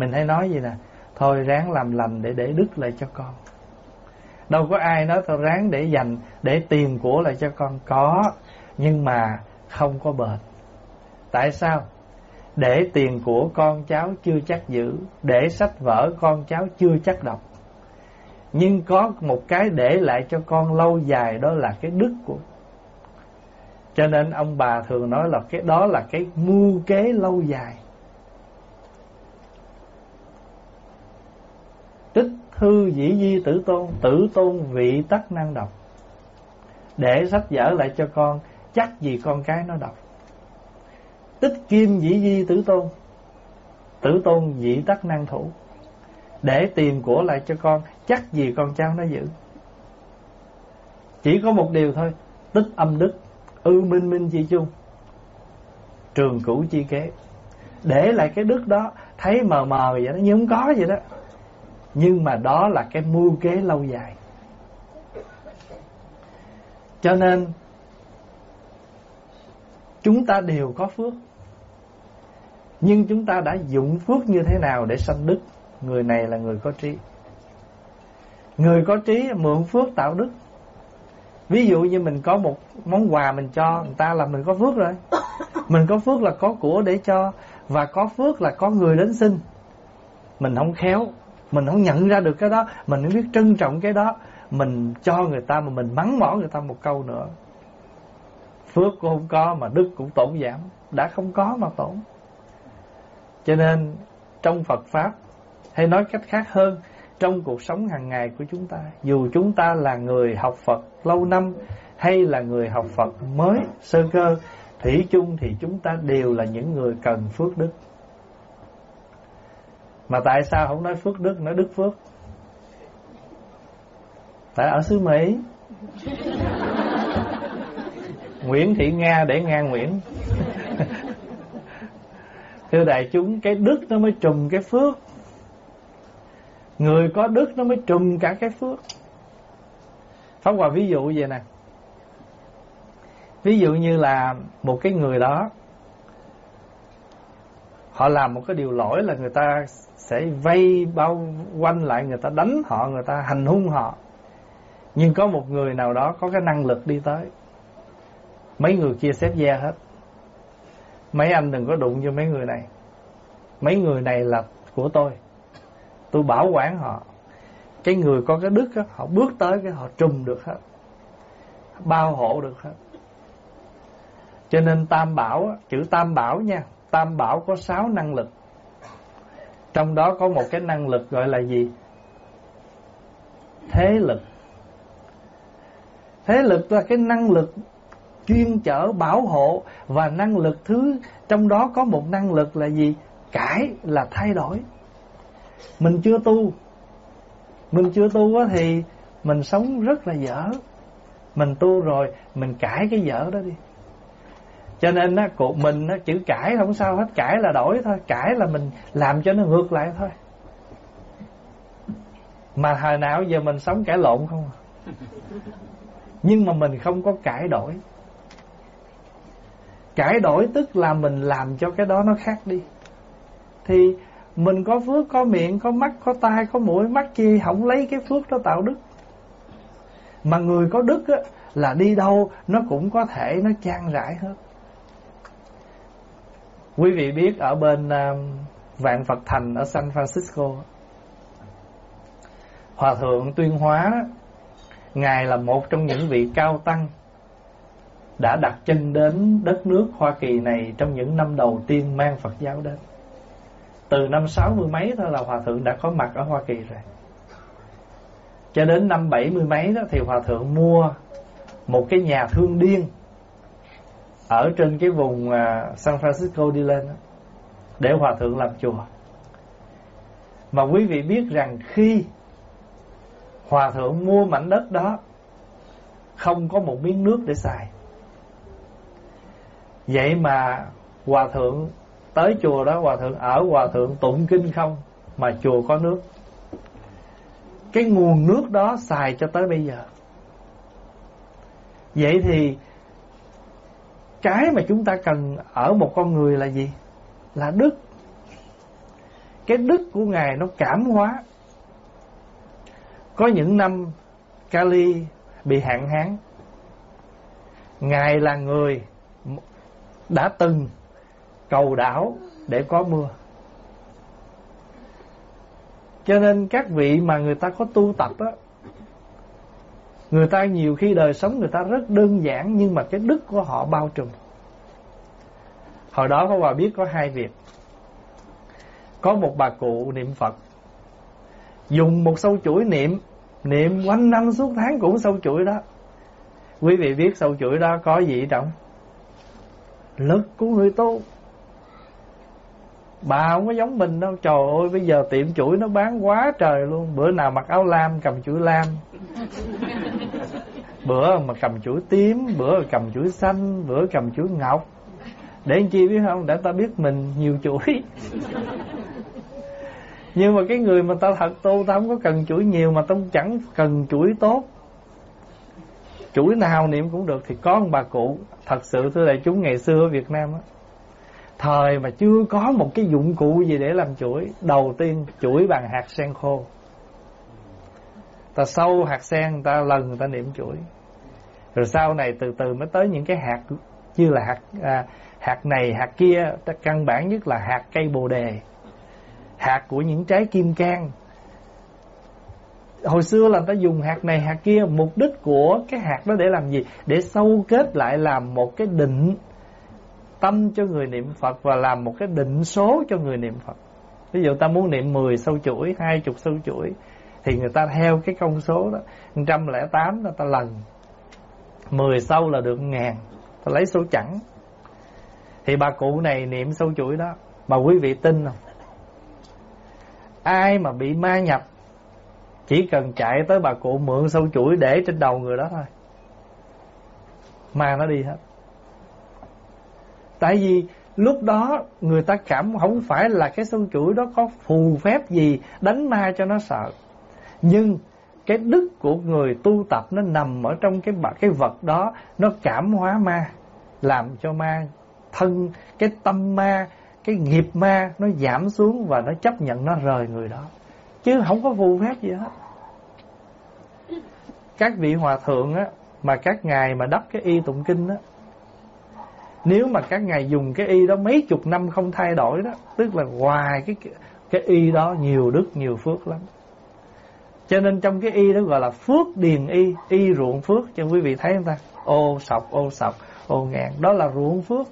mình hay nói gì nè, thôi ráng làm lành để để đức lại cho con. Đâu có ai nói thôi ráng để dành, để tiền của lại cho con. Có, nhưng mà không có bền. Tại sao? Để tiền của con cháu chưa chắc giữ, để sách vở con cháu chưa chắc đọc. Nhưng có một cái để lại cho con lâu dài, đó là cái đức của cho nên ông bà thường nói là cái đó là cái mưu kế lâu dài. Hư thư dĩ di tử tôn tử tôn vị tất năng đọc. Để sách vở lại cho con, chắc gì con cái nó đọc. Tích kim dĩ di tử tôn tử tôn dĩ tất năng thủ. Để tìm của lại cho con, chắc gì con cháu nó giữ. Chỉ có một điều thôi, tích âm đức, ư minh minh chi chung. Trường cũ chi kế. Để lại cái đức đó, thấy mờ mờ vậy đó nhưng không có vậy đó nhưng mà đó là cái mưu kế lâu dài. Cho nên, chúng ta đều có phước. Nhưng chúng ta đã dụng phước như thế nào để sanh đức? Người này là người có trí. Người có trí mượn phước tạo đức. Ví dụ như mình có một món quà mình cho người ta là mình có phước rồi. Mình có phước là có của để cho, và có phước là có người đến xin. Mình không khéo mình không nhận ra được cái đó. Mình không biết trân trọng cái đó. Mình cho người ta mà mình mắng mỏ người ta một câu nữa. Phước cũng không có mà đức cũng tổn giảm. Đã không có mà tổn. Cho nên trong Phật pháp hay nói cách khác hơn, trong cuộc sống hàng ngày của chúng ta, dù chúng ta là người học Phật lâu năm hay là người học Phật mới sơ cơ, thủy chung thì chúng ta đều là những người cần phước đức mà tại sao không nói phước đức nói đức phước? Tại ở xứ mỹ. Nguyễn thị nga để nga nguyễn. Thưa đại chúng cái đức nó mới trùm cái phước. Người có đức nó mới trùm cả cái phước. Pháp Hòa ví dụ vậy nè. Ví dụ như là một cái người đó Họ làm một cái điều lỗi là người ta sẽ vây bao quanh lại người ta đánh họ, người ta hành hung họ. Nhưng có một người nào đó có cái năng lực đi tới. Mấy người kia xếp da hết. Mấy anh đừng có đụng vô mấy người này. Mấy người này là của tôi. Tôi bảo quản họ. Cái người có cái đức đó, họ bước tới cái họ trùm được hết. Bao hộ được hết. Cho nên Tam Bảo, chữ Tam Bảo nha, Tam Bảo có sáu năng lực. Trong đó có một cái năng lực gọi là gì? Thế lực. Thế lực là cái năng lực chuyên chở bảo hộ và năng lực thứ trong đó có một năng lực là gì? Cải là thay đổi. Mình chưa tu. Mình chưa tu thì mình sống rất là dở. Mình tu rồi, mình cải cái dở đó đi. Cho nên á, cuộc mình á, chữ cải không sao hết. Cải là đổi thôi. Cải là mình làm cho nó ngược lại thôi. Mà hồi nào giờ mình sống cải lộn không? À? Nhưng mà mình không có cải đổi. Cải đổi tức là mình làm cho cái đó nó khác đi. Thì mình có phước, có miệng, có mắt, có tai, có mũi Mắt chi không lấy cái phước đó tạo đức. Mà người có đức á, là đi đâu Nó cũng có thể nó trang rãi hết. Quý vị biết ở bên uh, Vạn Phật Thành ở San Francisco Hòa thượng Tuyên Hóa Ngài là một trong những vị cao tăng Đã đặt chân đến đất nước Hoa Kỳ này Trong những năm đầu tiên mang Phật giáo đến. Từ năm sáu mươi mấy thôi là Hòa thượng đã có mặt ở Hoa Kỳ rồi. Cho đến năm bảy mươi mấy đó Thì Hòa thượng mua Một cái nhà thương điên ở trên cái vùng à, San Francisco đi lên đó, để hòa thượng làm chùa. Mà quý vị biết rằng khi hòa thượng mua mảnh đất đó không có một miếng nước để xài. Vậy mà hòa thượng tới chùa đó hòa thượng ở hòa thượng tụng kinh không mà chùa có nước. Cái nguồn nước đó xài cho tới bây giờ. Vậy thì cái mà chúng ta cần ở một con người là gì? Là đức. cái đức của ngài nó cảm hóa có những năm, Kali bị hạn hán ngài là người đã từng cầu đảo để có mưa cho nên các vị mà người ta có tu tập á Người ta nhiều khi đời sống người ta rất đơn giản, Nhưng mà cái đức của họ bao trùm. Hồi đó có bà biết có hai việc. Có một bà cụ niệm Phật. Dùng một sâu chuỗi niệm. Niệm quanh năm suốt tháng cũng sâu chuỗi đó. Quý vị biết sâu chuỗi đó có gì trọng Lực của người tu. Bà không có giống mình đâu. Trời ơi bây giờ tiệm chuỗi nó bán quá trời luôn. Bữa nào mặc áo lam cầm chuỗi lam. Bữa mà cầm chuỗi tím Bữa cầm chuỗi xanh Bữa cầm chuỗi ngọc. Để anh chi biết không? Để ta biết mình nhiều chuỗi. Nhưng mà cái người mà ta thật tu Ta không có cần chuỗi nhiều Mà ta chẳng cần chuỗi tốt. Chuỗi nào niệm cũng được Thì có một bà cụ. Thật sự thưa đại chúng ngày xưa ở Việt Nam á Thời mà chưa có một cái dụng cụ gì để làm chuỗi Đầu tiên chuỗi bằng hạt sen khô. Ta sâu hạt sen ta lần ta niệm chuỗi. Rồi sau này từ từ mới tới những cái hạt Như là hạt à, hạt này hạt kia. Ta Căn bản nhất là hạt cây bồ đề Hạt của những trái kim cang. Hồi xưa là ta dùng hạt này hạt kia Mục đích của cái hạt đó để làm gì? Để sâu kết lại làm một cái định tâm cho người niệm Phật và làm một cái định số cho người niệm Phật. Ví dụ ta muốn niệm 10 sâu chuỗi, 20 sâu chuỗi thì người ta theo cái công số đó, 108 là ta lần. 10 sâu là được ngàn, ta lấy số chẵn. Thì bà cụ này niệm sâu chuỗi đó, mà quý vị tin không? Ai mà bị ma nhập chỉ cần chạy tới bà cụ mượn sâu chuỗi để trên đầu người đó thôi. Ma nó đi hết. Tại vì lúc đó người ta cảm không phải là cái sâu chuỗi đó có phù phép gì đánh ma cho nó sợ. Nhưng cái đức của người tu tập nó nằm ở trong cái cái vật đó, nó cảm hóa ma, làm cho ma thân cái tâm ma, cái nghiệp ma nó giảm xuống và nó chấp nhận nó rời người đó. Chứ không có phù phép gì hết. Các vị hòa thượng á mà các ngài mà đắp cái y tụng kinh á nếu mà các ngài dùng cái y đó mấy chục năm không thay đổi đó, tức là hoài cái cái y đó nhiều đức, nhiều phước lắm. Cho nên trong cái y đó gọi là phước điền y y ruộng phước, cho quý vị thấy không ta? Ô sọc ô sọc, ô ngàn, đó là ruộng phước.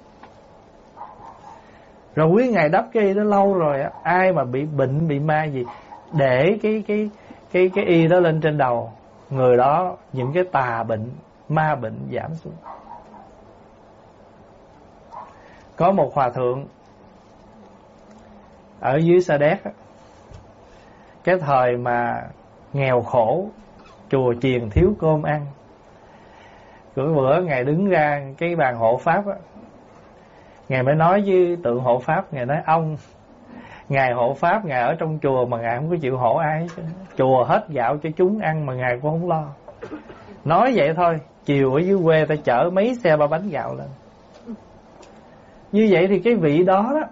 Rồi quý ngài đắp cái y đó lâu rồi ai mà bị bệnh, bị ma gì, để cái cái cái cái y đó lên trên đầu, người đó, những cái tà bệnh, ma bệnh giảm xuống có một hòa thượng ở dưới sa đéc cái thời mà nghèo khổ, chùa chiền thiếu cơm ăn. Cứ bữa ngài đứng ra cái bàn hộ pháp á. Ngài mới nói với tượng hộ pháp, ngài nói, ông, ngài hộ pháp, ngài ở trong chùa mà ngài không có chịu hộ ai chùa hết gạo cho chúng ăn mà ngài cũng không lo. Nói vậy thôi, chiều ở dưới quê ta chở mấy xe ba bánh gạo lên như vậy thì cái vị đó đó,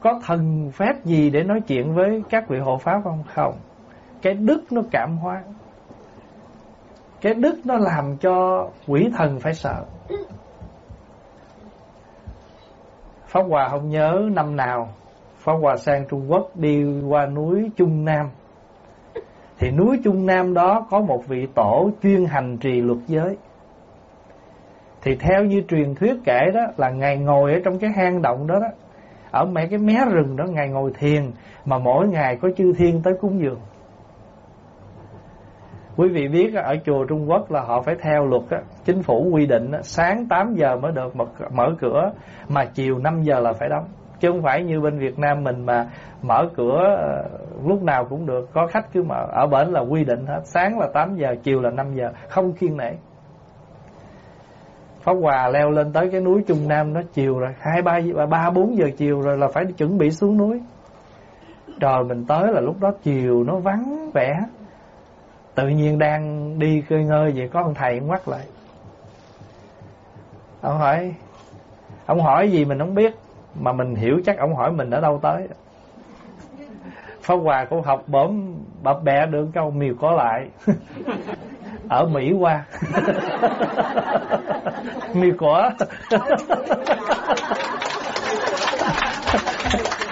có thần phép gì để nói chuyện với các vị hộ pháp không? Không. Cái đức nó cảm hóa. Cái đức nó làm cho quỷ thần phải sợ. Pháp Hòa không nhớ năm nào, Pháp Hòa sang Trung Quốc đi qua núi Trung Nam Thì núi Trung Nam đó có một vị tổ chuyên hành trì luật giới thì theo như truyền thuyết kể đó là Ngài ngồi ở trong cái hang động đó đó Ở mấy cái mé rừng đó Ngài ngồi thiền Mà mỗi ngày có chư thiên tới cúng dường. Quý vị biết ở chùa Trung Quốc là họ phải theo luật Chính phủ quy định sáng 8 giờ mới được mở, cửa Mà chiều 5 giờ là phải đóng. Chứ không phải như bên Việt Nam mình mà mở cửa ờ, lúc nào cũng được Có khách cứ mở. Ở bển là quy định hết Sáng là 8 giờ, chiều là 5 giờ Không kiên nể. Pháp Hòa leo lên tới cái núi Trung Nam nó chiều rồi, hai, ba ba bốn giờ chiều rồi là phải chuẩn bị xuống núi. Rồi mình tới là lúc đó chiều nó vắng vẻ. Tự nhiên đang đi khơi ngơi vậy có ông thầy ngoắt lại. Ông hỏi Ông hỏi gì mình không biết, Mà mình hiểu chắc ông hỏi mình ở đâu tới. Pháp Hòa cũng học bổm bập bẹ được câu miều có lại. Ở Mỹ qua. Mì quả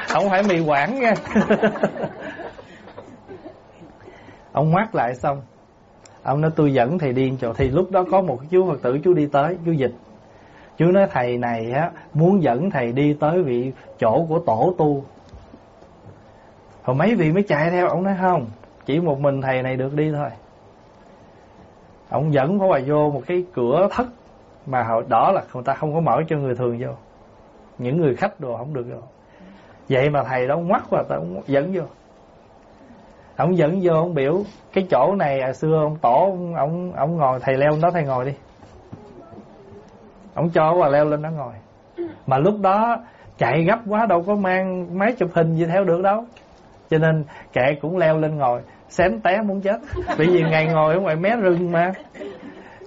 Không phải mì quảng nha. Ông ngoắt lại xong. Ông nói, tôi dẫn thầy điên chỗ. Thì lúc đó có một chú Phật tử, chú đi tới, Chú dịch. Chú nói, thầy này á, Muốn dẫn thầy đi tới vị chỗ của tổ tu. Rồi mấy vị mới chạy theo. Ông nói, không, Chỉ một mình thầy này được đi thôi. Ông dẫn phó bà vô một cái cửa thất Mà họ đó là người ta không có mở cho người thường vô. Những người khách đồ không được vô. Vậy mà thầy đó ngoắt qua ta dẫn vô. Ông dẫn vô ông biểu cái chỗ này à, xưa ông tổ ông ông, ông ngồi thầy leo đó thầy ngồi đi. Ông cho bà leo lên đó ngồi. Mà lúc đó chạy gấp quá đâu có mang máy chụp hình gì theo được đâu. Cho nên kệ cũng leo lên ngồi xém té muốn chết. Bởi vì ngày ngồi ở ngoài mé rừng mà.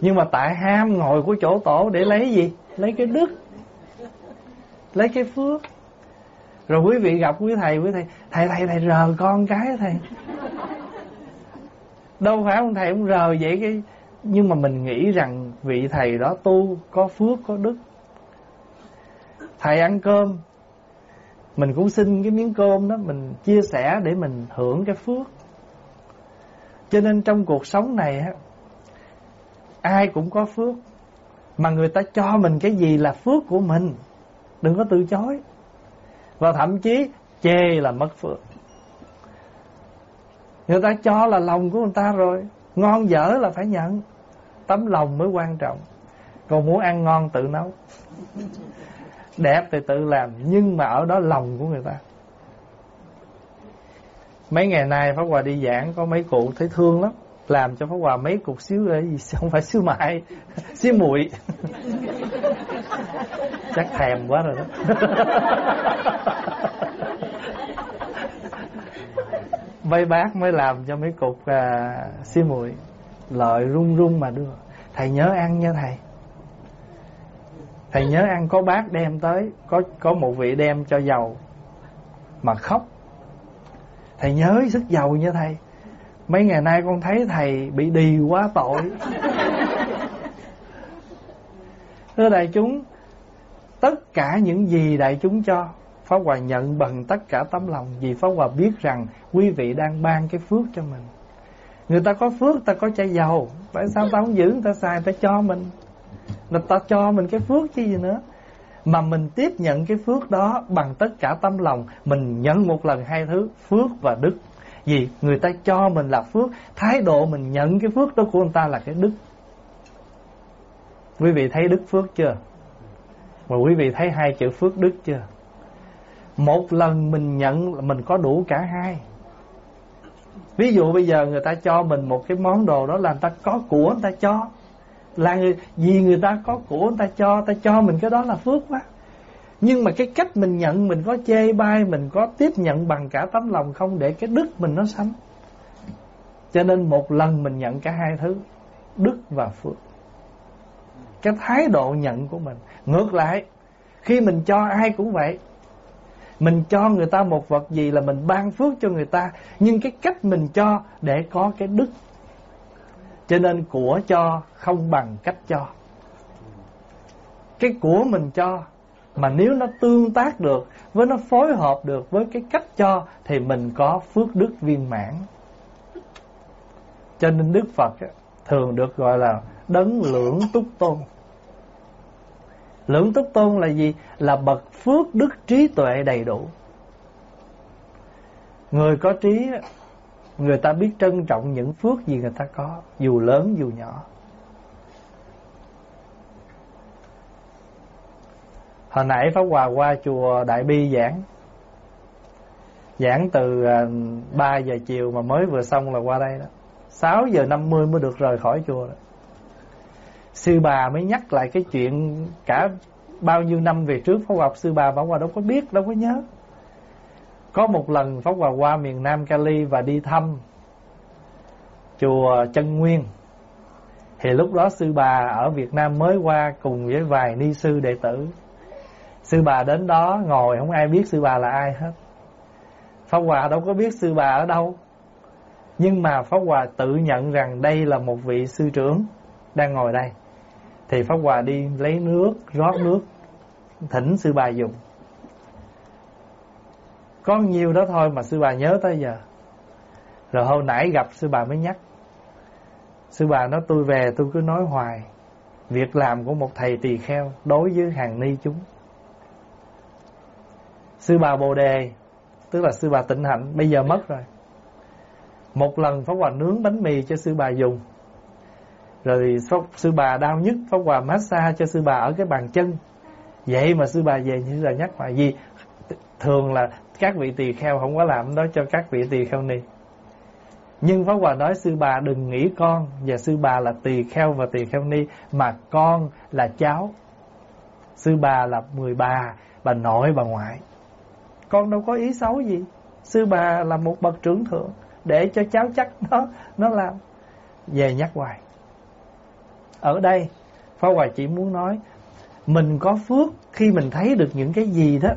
Nhưng mà tại ham ngồi của chỗ tổ để lấy gì? Lấy cái đức. Lấy cái phước. Rồi quý vị gặp quý thầy quý thầy thầy thầy thầy rờ con cái thầy. Đâu phải ông thầy ông rờ vậy cái nhưng mà mình nghĩ rằng vị thầy đó tu có phước, có đức. Thầy ăn cơm. Mình cũng xin cái miếng cơm đó mình chia sẻ để mình hưởng cái phước cho nên trong cuộc sống này ai cũng có phước. Mà người ta cho mình cái gì là phước của mình, đừng có từ chối. Và thậm chí chê là mất phước. Người ta cho là lòng của người ta rồi, ngon dở là phải nhận. Tấm lòng mới quan trọng. Còn muốn ăn ngon tự nấu. Đẹp thì tự làm, nhưng mà ở đó lòng của người ta mấy ngày nay pháp hòa đi giảng có mấy cụ thấy thương lắm. Làm cho pháp hòa mấy cục xíu ấy gì không phải xíu mại xíu muội chắc thèm quá rồi đó. Mấy bác mới làm cho mấy cục à, xí muội lợi run run mà đưa. Thầy nhớ ăn nha thầy. Thầy nhớ ăn có bác đem tới có có một vị đem cho dầu mà khóc thầy nhớ sức dầu nha thầy. Mấy ngày nay con thấy thầy bị đì quá tội. Thưa đại chúng tất cả những gì đại chúng cho Pháp Hòa nhận bằng tất cả tấm lòng Vì Pháp Hòa biết rằng quý vị đang ban cái phước cho mình. Người ta có phước, ta có chai dầu Tại sao ta không giữ? Người ta xài, ta cho mình. Người ta cho mình cái phước chứ gì nữa mà mình tiếp nhận cái phước đó bằng tất cả tâm lòng, Mình nhận một lần hai thứ, Phước và đức Vì người ta cho mình là phước, Thái độ mình nhận cái phước đó của người ta là cái đức Quý vị thấy đức phước chưa? mà quý vị thấy hai chữ phước đức chưa? Một lần mình nhận mình có đủ cả hai Ví dụ bây giờ người ta cho mình một cái món đồ đó là người ta có của người ta cho là người, vì người ta có của người ta cho ta cho mình cái đó là phước quá. Nhưng mà cái cách mình nhận mình có chê bai Mình có tiếp nhận bằng cả tấm lòng không để cái đức mình nó sánh Cho nên một lần mình nhận cả hai thứ Đức và phước. Cái thái độ nhận của mình. Ngược lại Khi mình cho ai cũng vậy. Mình cho người ta một vật gì là mình ban phước cho người ta. Nhưng cái cách mình cho để có cái đức cho nên của cho không bằng cách cho Cái của mình cho Mà nếu nó tương tác được Với nó phối hợp được với cái cách cho Thì mình có phước đức viên mãn Cho nên Đức Phật thường được gọi là đấng lưỡng túc tôn Lưỡng túc tôn là gì? Là bậc phước đức trí tuệ đầy đủ. Người có trí, người ta biết trân trọng những phước gì người ta có, dù lớn dù nhỏ. Hồi nãy Pháp Hòa qua chùa Đại Bi giảng Giảng từ ờ, 3 giờ chiều mà mới vừa xong là qua đây đó 6 giờ 50 mới được rời khỏi chùa đó sư bà mới nhắc lại cái chuyện cả bao nhiêu năm về trước Pháp Hòa sư bà bảo Hòa đâu có biết, đâu có nhớ. Có một lần Pháp Hòa qua miền Nam Cali và đi thăm chùa Chân Nguyên. Thì lúc đó sư bà ở Việt Nam mới qua cùng với vài ni sư đệ tử. Sư bà đến đó ngồi không ai biết sư bà là ai hết. Pháp Hòa đâu có biết sư bà ở đâu Nhưng mà Pháp Hòa tự nhận rằng đây là một vị sư trưởng Đang ngồi đây Thì Pháp Hòa đi lấy nước, rót nước Thỉnh sư bà dùng có nhiều đó thôi mà sư bà nhớ tới giờ. Rồi hôm nãy gặp sư bà mới nhắc. Sư bà nói, tôi về, tôi cứ nói hoài. Việc làm của một thầy tỳ kheo Đối với hàng ni chúng. Sư bà Bồ Đề, Tức là sư bà Tịnh Hạnh, Bây giờ mất rồi. Một lần Pháp Hòa nướng bánh mì cho sư bà dùng. Rồi sư bà đau nhức, Pháp Hòa massage cho sư bà ở cái bàn chân. Vậy mà sư bà về như là nhắc lại gì? Thường là các vị tỳ kheo không có làm đó cho các vị tỳ kheo ni. Nhưng Pháp Hòa nói, sư bà đừng nghĩ con Và sư bà là tỳ kheo và tỳ kheo ni, Mà con là cháu. Sư bà là mười bà Bà nội, bà ngoại. Con đâu có ý xấu gì. Sư bà là một bậc trưởng thượng Để cho cháu chắc nó nó làm. Về nhắc hoài. Ở đây, Pháp Hòa chỉ muốn nói, Mình có phước khi mình thấy được những cái gì đó.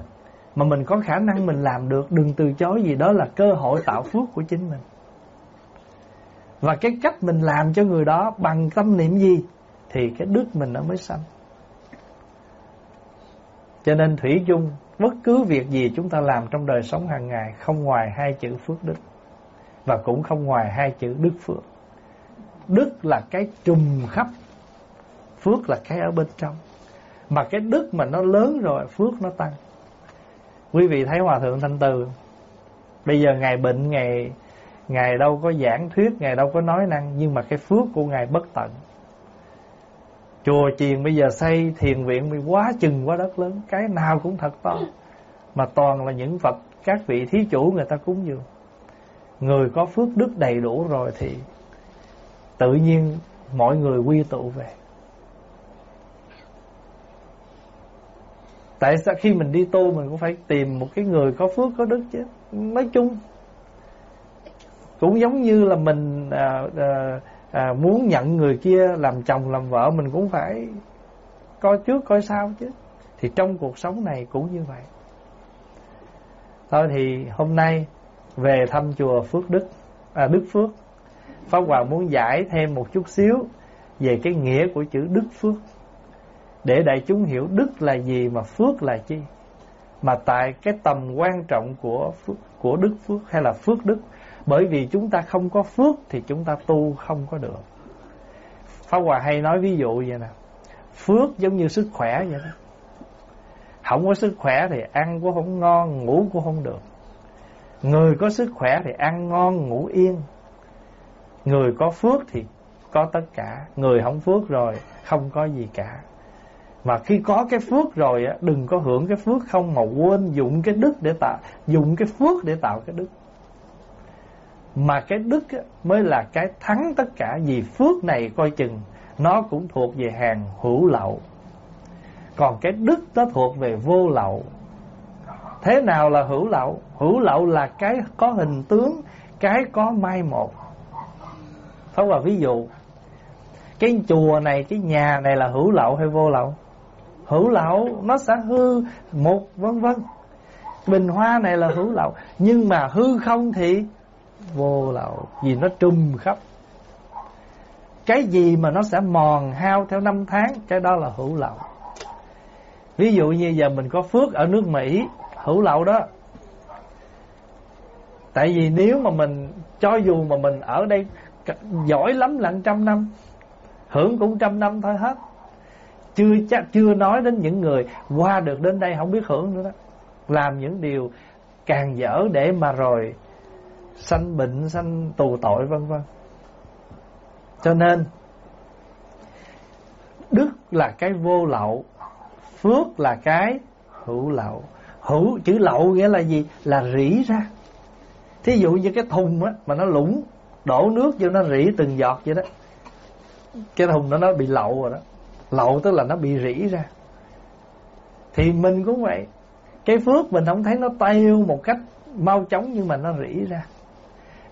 Mà mình có khả năng mình làm được, Đừng từ chối gì, đó là cơ hội tạo phước của chính mình. Và cái cách mình làm cho người đó bằng tâm niệm gì, Thì cái đức mình nó mới sanh. Cho nên Thủy chung, Bất cứ việc gì chúng ta làm trong đời sống hàng ngày, Không ngoài hai chữ phước đức, Và cũng không ngoài hai chữ đức phước. Đức là cái trùm khắp, Phước là cái ở bên trong. Mà cái đức mà nó lớn rồi, Phước nó tăng. Quý vị thấy Hòa Thượng Thanh Từ. Bây giờ ngày bệnh ngày Ngài đâu có giảng thuyết, Ngài đâu có nói năng, Nhưng mà cái phước của Ngài bất tận. Chùa chiền bây giờ xây thiền viện bị quá chừng quá đất lớn, Cái nào cũng thật to. Mà toàn là những Phật, Các vị thí chủ người ta cúng dường. Người có phước đức đầy đủ rồi thì Tự nhiên mọi người quy tụ về. Tại sao khi mình đi tu Mình cũng phải tìm một cái người có phước có đức chứ? Nói chung cũng giống như là mình à, à, à, muốn nhận người kia làm chồng làm vợ mình cũng phải coi trước coi sau chứ. Thì trong cuộc sống này cũng như vậy. Thôi thì hôm nay về thăm chùa Phước Đức à, Đức Phước. Pháp Hòa muốn giải thêm một chút xíu về cái nghĩa của chữ Đức Phước để đại chúng hiểu Đức là gì mà Phước là chi? Mà tại cái tầm quan trọng của phước, của Đức Phước hay là Phước Đức? Bởi vì chúng ta không có phước Thì chúng ta tu không có được. Pháp Hòa hay nói ví dụ vậy nè. Phước giống như sức khỏe vậy đó. Không có sức khỏe thì ăn cũng không ngon Ngủ cũng không được. Người có sức khỏe thì ăn ngon ngủ yên. Người có phước thì có tất cả. Người không phước rồi không có gì cả. Mà khi có cái phước rồi á, Đừng có hưởng cái phước không Mà quên dụng cái đức để tạo Dùng cái phước để tạo cái đức mà cái đức á mới là cái thắng tất cả Vì phước này coi chừng Nó cũng thuộc về hàng hữu lậu Còn cái đức nó thuộc về vô lậu Thế nào là hữu lậu? Hữu lậu là cái có hình tướng Cái có mai một Pháp là ví dụ Cái chùa này, cái nhà này là hữu lậu hay vô lậu? Hữu lậu, nó sẽ hư một vân vân. Bình hoa này là hữu lậu, Nhưng mà hư không thì vô lậu, vì nó trùm khắp. Cái gì mà nó sẽ mòn hao theo năm tháng, cái đó là hữu lậu. Ví dụ như giờ mình có phước ở nước mỹ, hữu lậu đó. Tại vì nếu mà mình, cho dù mà mình ở đây, giỏi lắm là trăm năm, hưởng cũng trăm năm thôi hết chưa chắc chưa nói đến những người qua được đến đây không biết hưởng nữa đó. Làm những điều càng dở để mà rồi sanh bệnh, sanh tù tội, vân vân. Cho nên, đức là cái vô lậu, phước là cái hữu lậu. Hữu, chữ lậu nghĩa là gì? Là rỉ ra. Thí dụ như cái thùng á, mà nó lũng đổ nước vô nó rỉ từng giọt vậy đó. Cái thùng đó nó bị lậu rồi đó lậu tức là nó bị rỉ ra. Thì mình cũng vậy. Cái phước mình không thấy nó tiêu một cách mau chóng nhưng mà nó rỉ ra.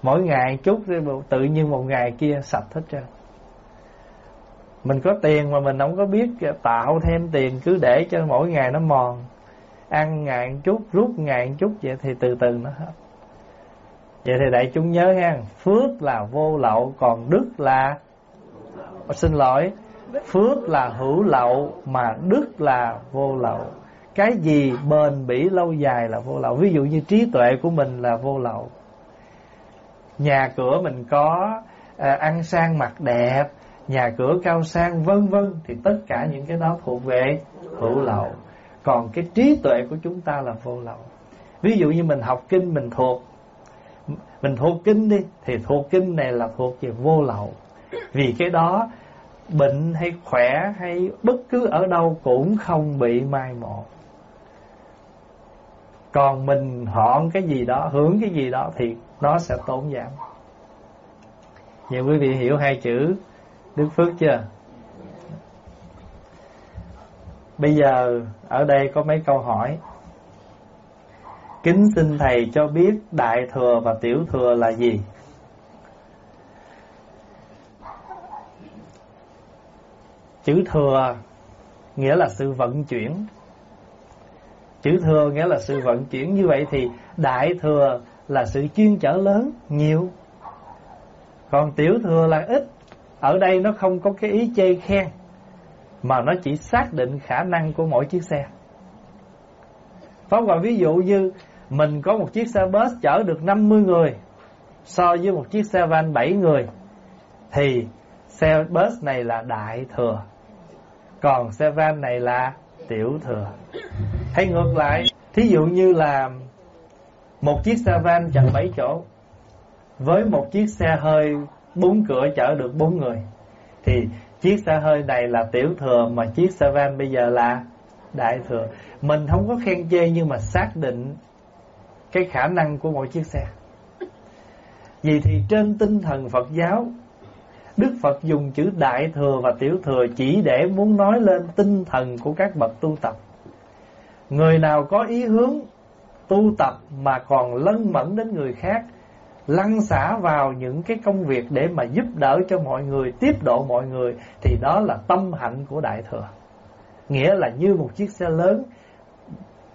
Mỗi ngày chút tự nhiên một ngày kia sạch hết trơn. Mình có tiền mà mình không có biết tạo thêm tiền cứ để cho mỗi ngày nó mòn. Ăn ngàn chút, rút ngàn chút vậy thì từ từ nó hết. Vậy thì đại chúng nhớ ha, phước là vô lậu, còn đức là xin lỗi phước là hữu lậu mà đức là vô lậu. Cái gì bền bỉ lâu dài là vô lậu. Ví dụ như trí tuệ của mình là vô lậu. Nhà cửa mình có à, ăn sang mặc đẹp nhà cửa cao sang vân vân thì tất cả những cái đó thuộc về hữu lậu. Còn cái trí tuệ của chúng ta là vô lậu. Ví dụ như mình học kinh mình thuộc mình thuộc kinh đi thì thuộc kinh này là thuộc về vô lậu. Vì cái đó bệnh hay khỏe hay bất cứ ở đâu cũng không bị mai một. Còn mình họn cái gì đó, hưởng cái gì đó thì nó sẽ tốn giảm. Nhiều quý vị hiểu hai chữ đức phước chưa? Bây giờ ở đây có mấy câu hỏi. Kính xin thầy cho biết đại thừa và tiểu thừa là gì? Chữ thừa nghĩa là sự vận chuyển. Chữ thừa nghĩa là sự vận chuyển. Như vậy thì đại thừa là sự chuyên chở lớn, nhiều. Còn tiểu thừa là ít. Ở đây nó không có cái ý chê khen, mà nó chỉ xác định khả năng của mỗi chiếc xe. Pháp Hòa ví dụ như mình có một chiếc xe bus chở được 50 người so với một chiếc xe van 7 người, thì xe bus này là đại thừa còn xe van này là tiểu thừa. Hay ngược lại, thí dụ như là một chiếc xe van chở 7 chỗ, với một chiếc xe hơi bốn cửa chở được bốn người, thì chiếc xe hơi này là tiểu thừa mà chiếc xe van bây giờ là đại thừa. Mình không có khen chê nhưng mà xác định cái khả năng của mỗi chiếc xe. Vì thì trên tinh thần Phật giáo Đức Phật dùng chữ đại thừa và tiểu thừa chỉ để muốn nói lên tinh thần của các bậc tu tập. Người nào có ý hướng tu tập mà còn lân mẫn đến người khác, lăn xả vào những cái công việc để mà giúp đỡ cho mọi người, tiếp độ mọi người, thì đó là tâm hạnh của đại thừa. Nghĩa là như một chiếc xe lớn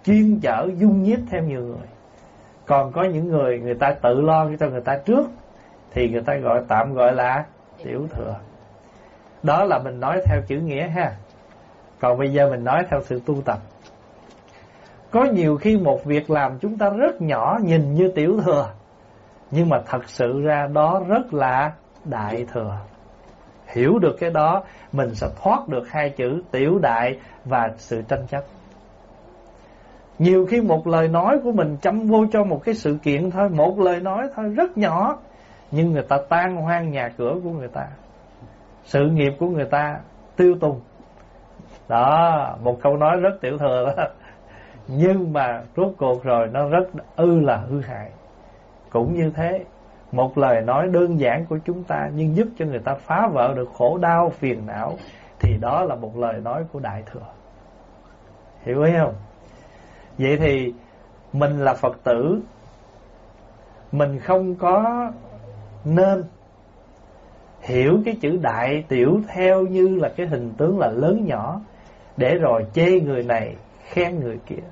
chuyên chở dung nhiếp theo nhiều người. Còn có những người người ta tự lo cho người ta trước thì người ta gọi tạm gọi là tiểu thừa. Đó là mình nói theo chữ nghĩa ha. Còn bây giờ mình nói theo sự tu tập. Có nhiều khi một việc làm chúng ta rất nhỏ nhìn như tiểu thừa, nhưng mà thật sự ra đó rất là đại thừa. Hiểu được cái đó, mình sẽ thoát được hai chữ tiểu đại và sự tranh chấp. Nhiều khi một lời nói của mình chăm vô cho một cái sự kiện thôi, một lời nói thôi rất nhỏ nhưng người ta tan hoang nhà cửa của người ta. Sự nghiệp của người ta tiêu tùng. Đó, một câu nói rất tiểu thừa đó. Nhưng mà rốt cuộc rồi, nó rất ư là hư hại. Cũng như thế, một lời nói đơn giản của chúng ta nhưng giúp cho người ta phá vỡ được khổ đau, phiền não, thì đó là một lời nói của đại thừa. Hiểu ý không? Vậy thì mình là phật tử, mình không có nên hiểu cái chữ đại tiểu theo như là cái hình tướng là lớn nhỏ, để rồi chê người này, khen người kia.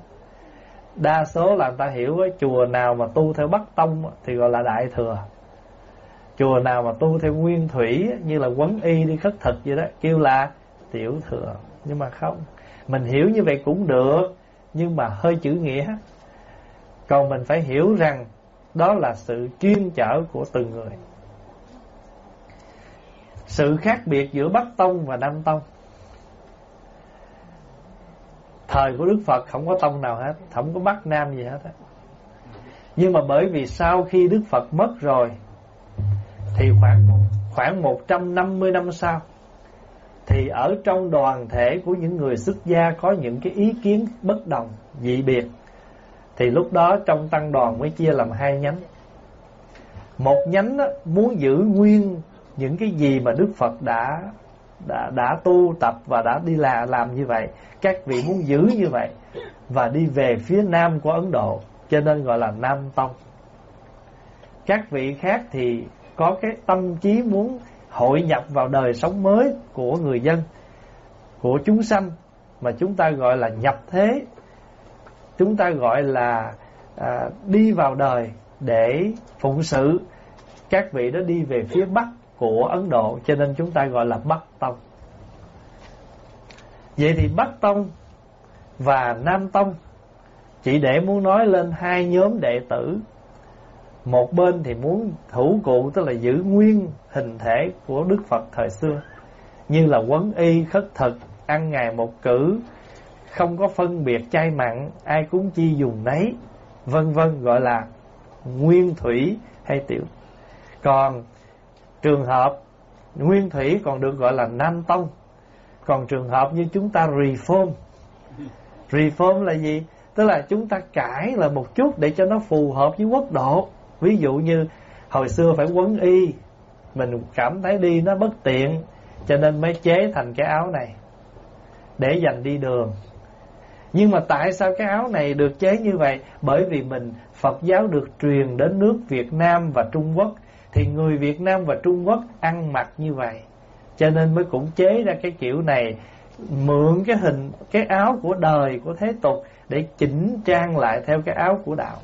Đa số là người ta hiểu cái chùa nào mà tu theo bắc tông thì gọi là đại thừa. Chùa nào mà tu theo nguyên thủy như là quấn y đi khất thực vậy đó, kêu là tiểu thừa. Nhưng mà không, mình hiểu như vậy cũng được, nhưng mà hơi chữ nghĩa. Còn mình phải hiểu rằng đó là sự chuyên chở của từng người. Sự khác biệt giữa Bắc Tông và Nam Tông. Thời của Đức Phật không có tông nào hết Không có Bắc Nam gì hết Nhưng mà bởi vì sau khi Đức Phật mất rồi Thì khoảng khoảng 150 năm sau Thì ở trong đoàn thể của những người xuất gia Có những cái ý kiến bất đồng, dị biệt. Thì lúc đó trong tăng đoàn mới chia làm hai nhánh. Một nhánh muốn giữ nguyên những cái gì mà Đức Phật đã đã đã tu tập và đã đi là, làm như vậy. Các vị muốn giữ như vậy và đi về phía nam của Ấn Độ, cho nên gọi là Nam Tông. Các vị khác thì có cái tâm trí muốn hội nhập vào đời sống mới của người dân, của chúng sanh, mà chúng ta gọi là nhập thế chúng ta gọi là à, đi vào đời để phụng sự các vị đó đi về phía bắc của Ấn Độ cho nên chúng ta gọi là Bắc Tông. Vậy thì Bắc Tông và Nam Tông chỉ để muốn nói lên hai nhóm đệ tử. Một bên thì muốn thủ cụ tức là giữ nguyên hình thể của Đức Phật thời xưa như là quấn y khất thực, ăn ngày một cử, không có phân biệt chay mặn, ai cúng chi dùng nấy, vân vân gọi là nguyên thủy hay tiểu. Còn trường hợp nguyên thủy còn được gọi là nam tông. Còn trường hợp như chúng ta reform. Reform là gì? Tức là chúng ta cải là một chút để cho nó phù hợp với quốc độ. Ví dụ như hồi xưa phải quấn y, mình cảm thấy đi nó bất tiện, cho nên mới chế thành cái áo này để dành đi đường. Nhưng mà tại sao cái áo này được chế như vậy? Bởi vì mình Phật giáo được truyền đến nước Việt Nam và Trung Quốc thì người Việt Nam và Trung Quốc ăn mặc như vậy. Cho nên mới cũng chế ra cái kiểu này mượn cái hình cái áo của đời của thế tục để chỉnh trang lại theo cái áo của đạo.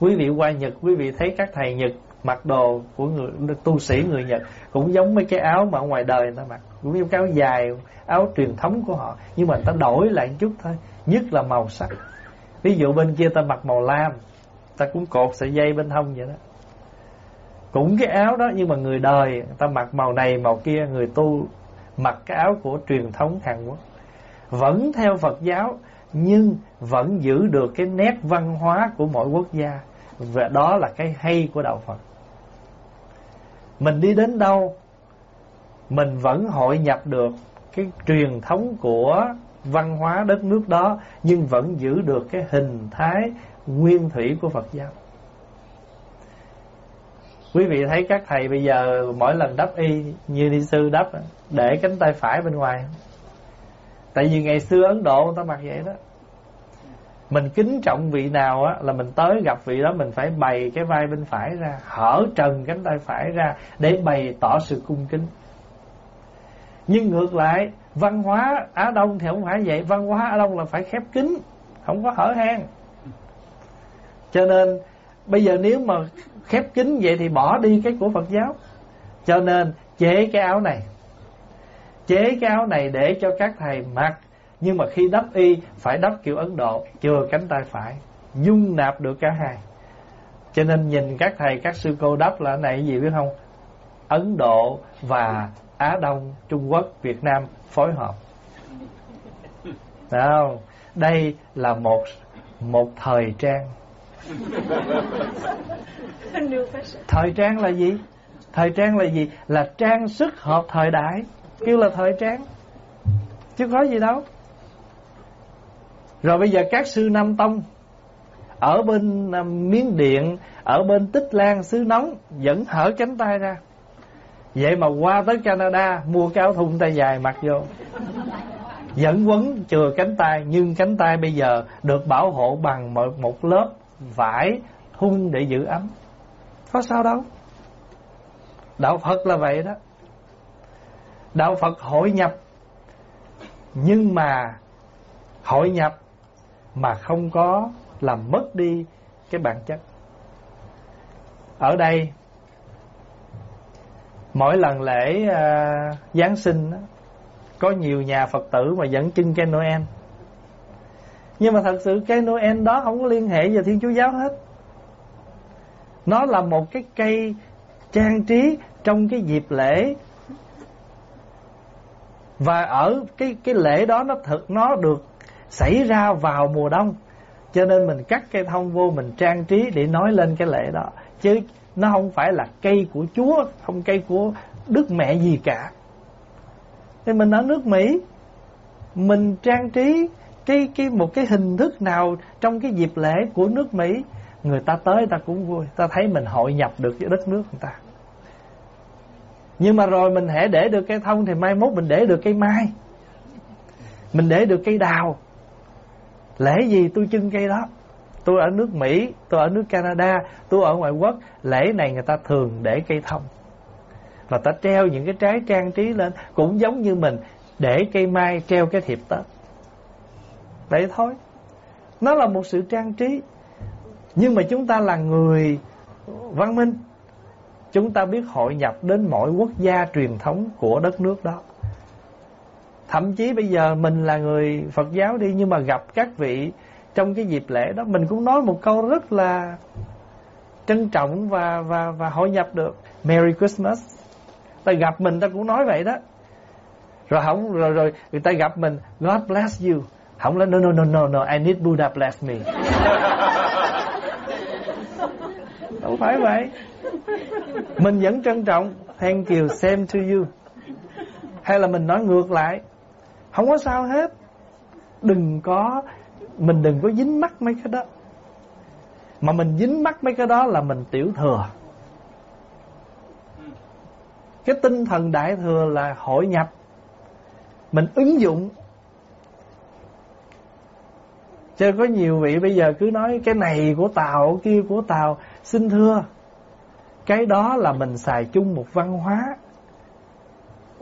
Quý vị qua Nhật, quý vị thấy các thầy Nhật mặc đồ của người tu sĩ người Nhật cũng giống mấy cái áo mà ở ngoài đời người ta mặc, cũng giống cái áo dài, áo truyền thống của họ, nhưng mà người ta đổi lại một chút thôi, nhất là màu sắc. Ví dụ bên kia ta mặc màu lam, ta cũng cột sợi dây bên hông vậy đó. Cũng cái áo đó nhưng mà người đời người ta mặc màu này màu kia, người tu mặc cái áo của truyền thống Hàn Quốc. Vẫn theo Phật giáo nhưng vẫn giữ được cái nét văn hóa của mỗi quốc gia và đó là cái hay của đạo Phật mình đi đến đâu mình vẫn hội nhập được cái truyền thống của văn hóa đất nước đó, nhưng vẫn giữ được cái hình thái nguyên thủy của Phật giáo. Quý vị thấy các thầy bây giờ mỗi lần đắp y như ni sư đắp, để cánh tay phải bên ngoài. Tại vì ngày xưa Ấn Độ người ta mặc vậy đó mình kính trọng vị nào á, là mình tới gặp vị đó, mình phải bày cái vai bên phải ra, hở trần cánh tay phải ra để bày tỏ sự cung kính. Nhưng ngược lại, văn hóa á đông thì không phải vậy, văn hóa á đông là phải khép kín, không có hở hang. Cho nên, bây giờ nếu mà khép kín vậy thì bỏ đi cái của phật giáo. Cho nên, chế cái áo này. Chế cái áo này để cho các thầy mặc nhưng mà khi đắp y, phải đắp kiểu Ấn Độ, chừa cánh tay phải dung nạp được cả hai cho nên nhìn các thầy, các sư cô đắp là này gì biết không Ấn Độ và Á Đông, Trung Quốc, Việt Nam phối hợp Đấy? Đây là một một thời trang Thời trang là gì? Thời trang là gì? Là trang sức hợp thời đại Kêu là thời trang Chứ có gì đâu rồi bây giờ các sư Nam Tông Ở bên à, Miến Điện Ở bên Tích Lan xứ nóng Vẫn hở cánh tay ra. Vậy mà qua tới Canada Mua cái áo thun tay dài mặc vô. Vẫn quấn chừa cánh tay Nhưng cánh tay bây giờ Được bảo hộ bằng một, một lớp Vải thun để giữ ấm. Có sao đâu. Đạo Phật là vậy đó. Đạo Phật hội nhập. Nhưng mà Hội nhập mà không có làm mất đi cái bản chất. Ở đây mỗi lần lễ uh, Giáng sinh đó, có nhiều nhà Phật tử mà dẫn chân cây Noel. Nhưng mà thật sự cây Noel đó không có liên hệ về Thiên Chúa giáo hết. Nó là một cái cây trang trí trong cái dịp lễ và ở cái cái lễ đó nó thực nó được xảy ra vào mùa đông. Cho nên mình cắt cây thông vô, mình trang trí để nói lên cái lễ đó. Chứ nó không phải là cây của Chúa, không cây của Đức Mẹ gì cả. Thì mình ở nước Mỹ, mình trang trí cái cái một cái hình thức nào trong cái dịp lễ của nước Mỹ, người ta tới ta cũng vui. Ta thấy mình hội nhập được với đất nước người ta. Nhưng mà rồi mình hãy để được cây thông thì mai mốt mình để được cây mai. Mình để được cây đào lễ gì tôi trưng cây đó. Tôi ở nước Mỹ, tôi ở nước Canada, tôi ở ngoại quốc. Lễ này người ta thường để cây thông. Và ta treo những cái trái trang trí lên cũng giống như mình, để cây mai treo cái thiệp tết. Vậy thôi. Nó là một sự trang trí. Nhưng mà chúng ta là người văn minh. Chúng ta biết hội nhập đến mọi quốc gia truyền thống của đất nước đó thậm chí bây giờ mình là người Phật giáo đi, nhưng mà gặp các vị trong cái dịp lễ đó, mình cũng nói một câu rất là trân trọng và và và hội nhập được. Merry Christmas. Ta gặp mình ta cũng nói vậy đó. Rồi không, rồi rồi người ta gặp mình, God bless you. Không là, no no no no no, I need Buddha bless me. Đâu phải vậy. Mình vẫn trân trọng. Thank you. Same to you. Hay là mình nói ngược lại không có sao hết. Đừng có mình đừng có dính mắc mấy cái đó. Mà mình dính mắc mấy cái đó là mình tiểu thừa. Cái tinh thần đại thừa là hội nhập. Mình ứng dụng. Chứ có nhiều vị bây giờ cứ nói cái này của Tàu, kia của Tàu. Xin thưa, cái đó là mình xài chung một văn hóa.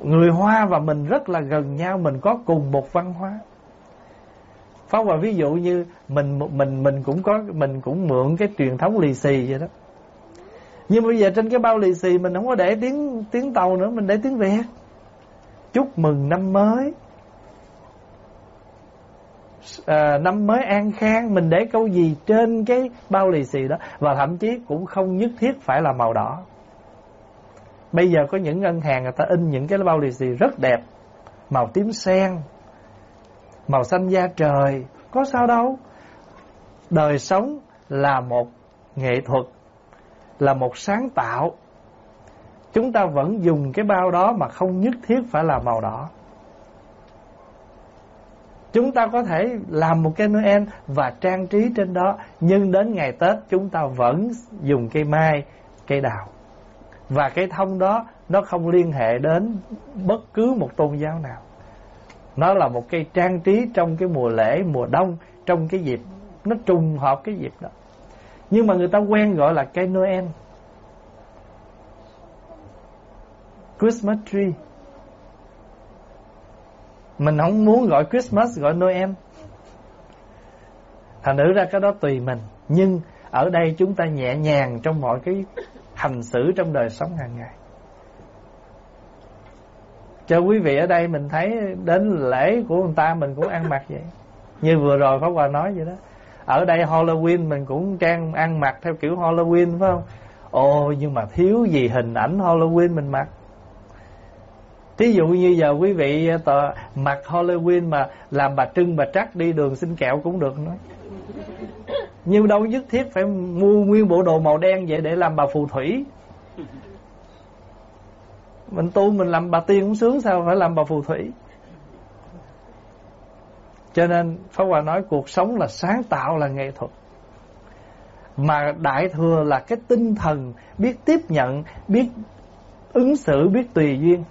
Người Hoa và mình rất là gần nhau, mình có cùng một văn hóa. Pháp Hòa ví dụ như mình mình mình cũng có mình cũng mượn cái truyền thống lì xì vậy đó. Nhưng bây giờ trên cái bao lì xì mình không có để tiếng tiếng tàu nữa, mình để tiếng Việt. Chúc mừng năm mới à, năm mới an khang mình để câu gì trên cái bao lì xì đó và thậm chí cũng không nhất thiết phải là màu đỏ bây giờ có những ngân hàng người ta in những cái bao lì xì rất đẹp. Màu tím sen màu xanh da trời. Có sao đâu. Đời sống là một nghệ thuật là một sáng tạo. Chúng ta vẫn dùng cái bao đó mà không nhất thiết phải là màu đỏ. Chúng ta có thể làm một cái Noel và trang trí trên đó Nhưng đến ngày Tết chúng ta vẫn dùng cây mai, cây đào. Và cái thông đó nó không liên hệ đến bất cứ một tôn giáo nào. Nó là một cây trang trí trong cái mùa lễ, mùa đông Trong cái dịp, nó trùng hợp cái dịp đó. Nhưng mà người ta quen gọi là cây Noel. Christmas tree. Mình không muốn gọi Christmas gọi Noel. Thành nữ ra cái đó tùy mình. Nhưng ở đây chúng ta nhẹ nhàng Trong mọi cái hành xử Trong đời sống hàng ngày. Cho quý vị ở đây Mình thấy đến lễ của người ta Mình cũng ăn mặc vậy. Như vừa rồi Pháp Hòa nói vậy đó. Ở đây Halloween mình cũng trang ăn mặc Theo kiểu Halloween phải không? Ồ nhưng mà thiếu gì hình ảnh Halloween mình mặc. Thí dụ như giờ quý vị ờ, tờ, mặc Halloween mà làm bà Trưng bà Trắc đi đường xin kẹo cũng được nói. Nhưng đâu nhất thiết phải mua nguyên bộ đồ màu đen vậy để làm bà phù thủy. Mình tu mình làm bà tiên cũng sướng sao phải làm bà phù thủy. Cho nên Pháp Hòa nói cuộc sống là sáng tạo là nghệ thuật. Mà đại thừa là cái tinh thần biết tiếp nhận, biết ứng xử, biết tùy duyên.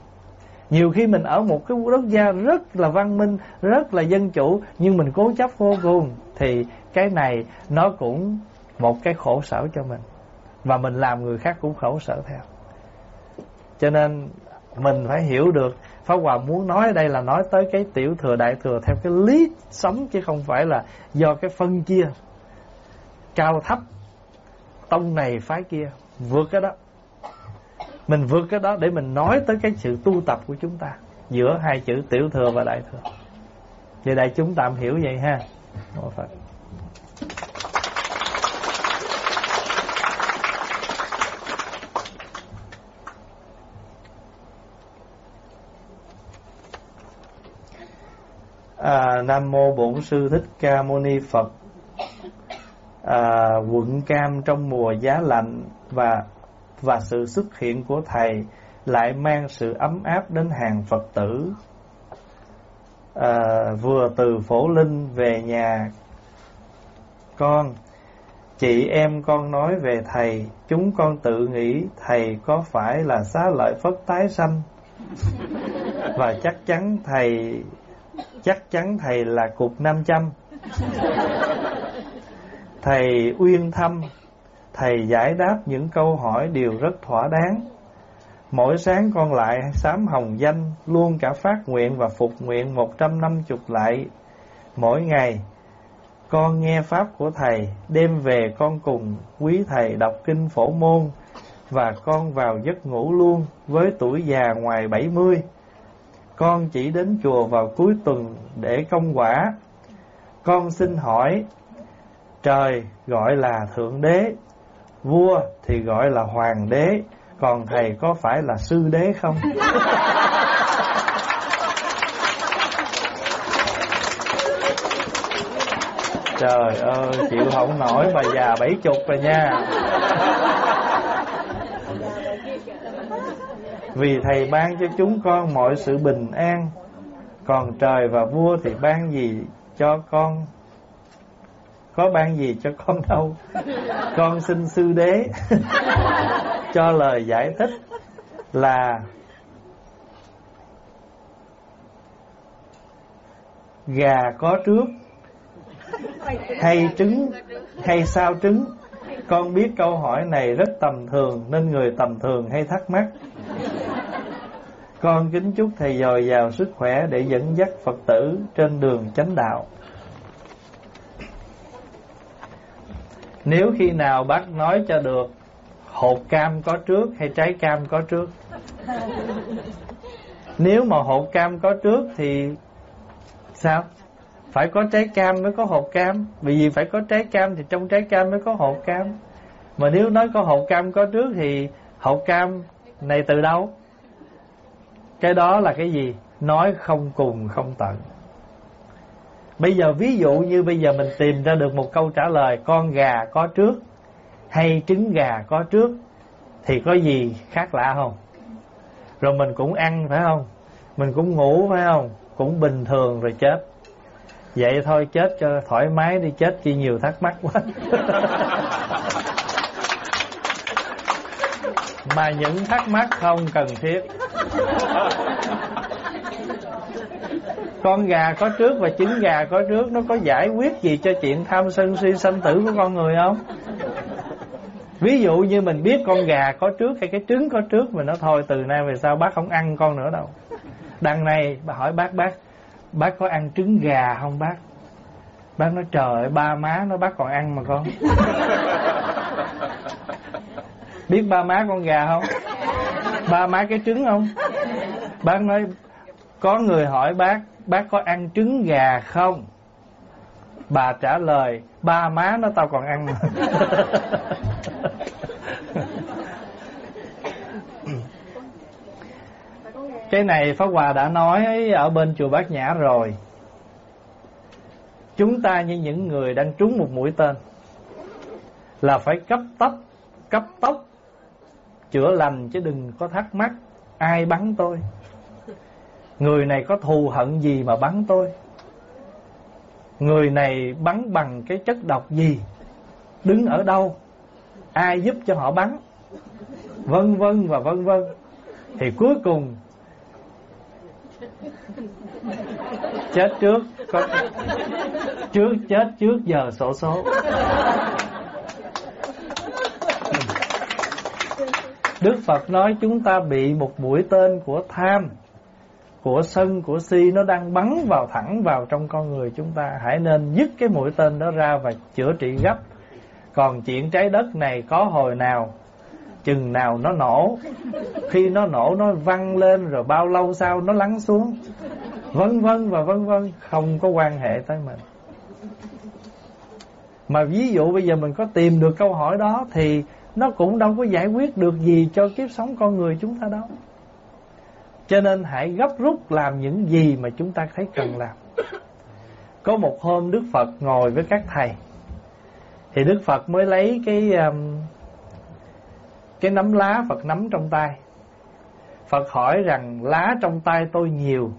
Nhiều khi mình ở một cái quốc gia rất là văn minh, rất là dân chủ nhưng mình cố chấp vô cùng thì cái này nó cũng một cái khổ sở cho mình, và mình làm người khác cũng khổ sở theo. Cho nên mình phải hiểu được, Pháp Hòa muốn nói ở đây là nói tới cái tiểu thừa, đại thừa theo cái lý sống, chứ không phải là do cái phân chia. Cao thấp, tông này phái kia, vượt cái đó. Mình vượt cái đó để mình nói tới cái sự tu tập của chúng ta, giữa hai chữ tiểu thừa và đại thừa. Vậy đại chúng tạm hiểu vậy ha. Phật. À, Nam mô Bổn sư Thích Ca Mâu Ni Phật. À, quận cam trong mùa giá lạnh và và sự xuất hiện của Thầy lại mang sự ấm áp đến hàng Phật tử. À, vừa từ phổ linh về nhà con, chị em con nói về Thầy, chúng con tự nghĩ Thầy có phải là xá lợi Phất tái sanh, và chắc chắn Thầy chắc chắn Thầy là cục nam châm. Thầy uyên thâm Thầy giải đáp những câu hỏi đều rất thỏa đáng. Mỗi sáng con lại sám hồng danh, luôn cả phát nguyện và phục nguyện 150 lại mỗi ngày. Con nghe Pháp của Thầy Đêm về con cùng quý Thầy đọc kinh phổ môn Và con vào giấc ngủ luôn Với tuổi già ngoài 70 con chỉ đến chùa vào cuối tuần để công quả Con xin hỏi Trời gọi là Thượng Đế Vua thì gọi là Hoàng Đế Còn Thầy có phải là Sư Đế không? Trời ơi, chịu không nổi bà già bảy chục rồi nha Vì Thầy ban cho chúng con mọi sự bình an, Còn trời và vua thì ban gì cho con? Có ban gì cho con đâu? Con xin sư đế Cho lời giải thích là Gà có trước, hay trứng, hay sao trứng? Con biết câu hỏi này rất tầm thường, nên người tầm thường hay thắc mắc. Con kính chúc thầy dồi dào sức khỏe để dẫn dắt phật tử trên đường chánh đạo. Nếu khi nào bác nói cho được hột cam có trước hay trái cam có trước? Nếu mà hột cam có trước thì sao? Phải có trái cam mới có hột cam. Vì vì phải có trái cam thì trong trái cam mới có hột cam. Mà nếu nói có hột cam có trước thì hột cam này từ đâu? Cái đó là cái gì? Nói không cùng không tận. Bây giờ ví dụ như bây giờ mình tìm ra được một câu trả lời, con gà có trước hay trứng gà có trước thì có gì khác lạ không? Rồi mình cũng ăn, phải không? Mình cũng ngủ, phải không? Cũng bình thường rồi chết vậy thôi chết cho thoải mái đi chết chi nhiều thắc mắc quá. Mà những thắc mắc không cần thiết. Con gà có trước và trứng gà có trước nó có giải quyết gì cho chuyện tham sân si sanh tử của con người không? Ví dụ như mình biết con gà có trước hay cái trứng có trước mình nói thôi từ nay về sau bác không ăn con nữa đâu. Đằng này bà hỏi bác bác bác có ăn trứng gà không bác? Bác nói trời ơi ba má nó bác còn ăn mà con. Biết ba má con gà không? Ba má cái trứng không? Bác nói có người hỏi bác bác có ăn trứng gà không? Bà trả lời ba má nó tao còn ăn mà cái này Pháp Hòa đã nói ở bên chùa Bát Nhã rồi. Chúng ta như những người đang trúng một mũi tên Là phải cấp tốc Cấp tốc Chữa lành chứ đừng có thắc mắc Ai bắn tôi. Người này có thù hận gì mà bắn tôi? Người này bắn bằng cái chất độc gì? Đứng ở đâu? Ai giúp cho họ bắn? Vân vân và vân vân. Thì cuối cùng chết trước có trước chết trước giờ sổ số. Đức Phật nói chúng ta bị một mũi tên của tham Của sân, của si Nó đang bắn vào thẳng vào trong con người chúng ta. Hãy nên dứt cái mũi tên đó ra và chữa trị gấp. Còn chuyện trái đất này có hồi nào chừng nào nó nổ. Khi nó nổ nó văng lên rồi bao lâu sau nó lắng xuống. Vân vân và vân vân. Không có quan hệ tới mình. Mà ví dụ bây giờ mình có tìm được câu hỏi đó thì nó cũng đâu có giải quyết được gì cho kiếp sống con người chúng ta đâu. Cho nên hãy gấp rút làm những gì mà chúng ta thấy cần làm. Có một hôm đức phật ngồi với các thầy. Thì đức phật mới lấy cái um, cái nắm lá Phật nắm trong tay. Phật hỏi rằng, lá trong tay tôi nhiều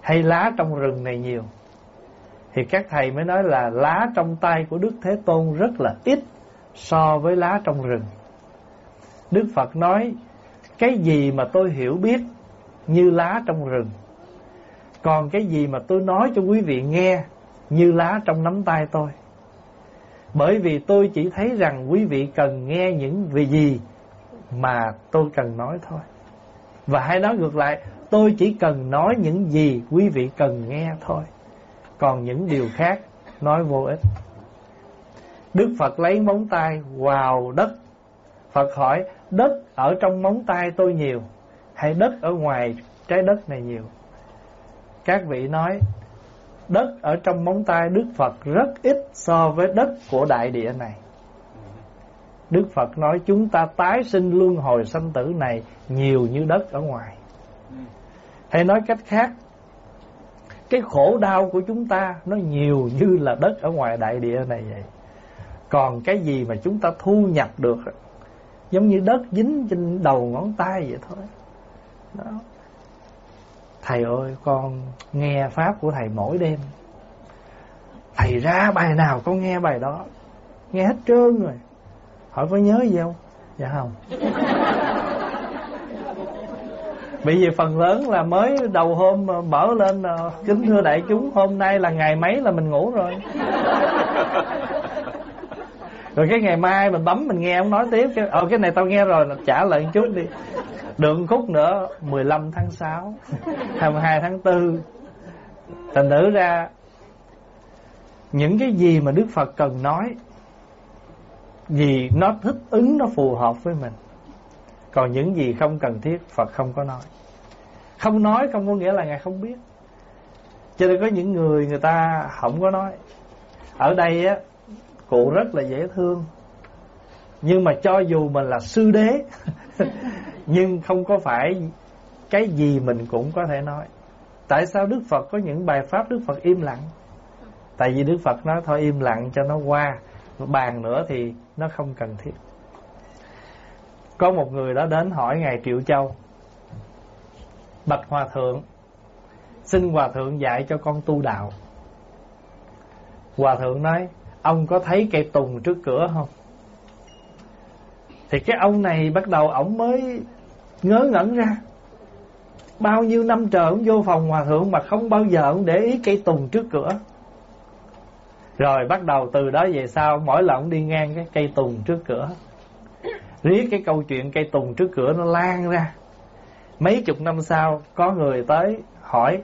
Hay lá trong rừng này nhiều? Thì các thầy mới nói là, lá trong tay của Đức Thế Tôn rất là ít So với lá trong rừng. Đức Phật nói, Cái gì mà tôi hiểu biết Như lá trong rừng, Còn cái gì mà tôi nói cho quý vị nghe Như lá trong nắm tay tôi? Bởi vì tôi chỉ thấy rằng quý vị cần nghe những vì gì mà tôi cần nói thôi. Và hay nói ngược lại, tôi chỉ cần nói những gì quý vị cần nghe thôi. Còn những điều khác nói vô ích Đức Phật lấy móng tay vào đất Phật hỏi đất ở trong móng tay tôi nhiều Hay đất ở ngoài trái đất này nhiều Các vị nói Đất ở trong móng tay Đức Phật rất ít so với đất của đại địa này. Đức Phật nói chúng ta tái sinh luân hồi sanh tử này nhiều như đất ở ngoài. Hay nói cách khác, Cái khổ đau của chúng ta nó nhiều như là đất ở ngoài đại địa này vậy. Còn cái gì mà chúng ta thu nhập được, Giống như đất dính trên đầu ngón tay vậy thôi. Đó. Thầy ơi con nghe Pháp của thầy mỗi đêm. Thầy ra bài nào con nghe bài đó? Nghe hết trơn rồi. Hỏi có nhớ gì không? Dạ không. Bởi vì phần lớn là mới đầu hôm mở lên Kính thưa đại chúng Hôm nay là ngày mấy là mình ngủ rồi Rồi cái ngày mai mình bấm mình nghe ông nói tiếp cái, Ờ cái này tao nghe rồi trả lời một chút đi. Đường khúc nữa 15 tháng 6 22 tháng 4 Thành thử ra Những cái gì mà Đức Phật cần nói Vì nó thích ứng Nó phù hợp với mình. Còn những gì không cần thiết Phật không có nói. Không nói không có nghĩa là Ngài không biết. Cho nên có những người người ta không có nói. Ở đây á Cụ rất là dễ thương. Nhưng mà cho dù mình là sư đế, Nhưng không có phải Cái gì mình cũng có thể nói. Tại sao Đức Phật có những bài pháp Đức Phật im lặng? Tại vì Đức Phật nói, thôi im lặng cho nó qua, Bàn nữa thì nó không cần thiết. Có một người đó đến hỏi Ngài Triệu Châu, Bạch Hòa Thượng, Xin Hòa Thượng dạy cho con tu đạo. Hòa Thượng nói Ông có thấy cây tùng trước cửa không? Thì cái ông này bắt đầu ổng mới ngớ ngẩn ra. Bao nhiêu năm trời ông vô phòng hòa thượng Mà không bao giờ ông để ý cây tùng trước cửa. Rồi bắt đầu từ đó về sau, Mỗi lần ông đi ngang cái cây tùng trước cửa Riết cái câu chuyện cây tùng trước cửa nó lan ra. Mấy chục năm sau, Có người tới hỏi,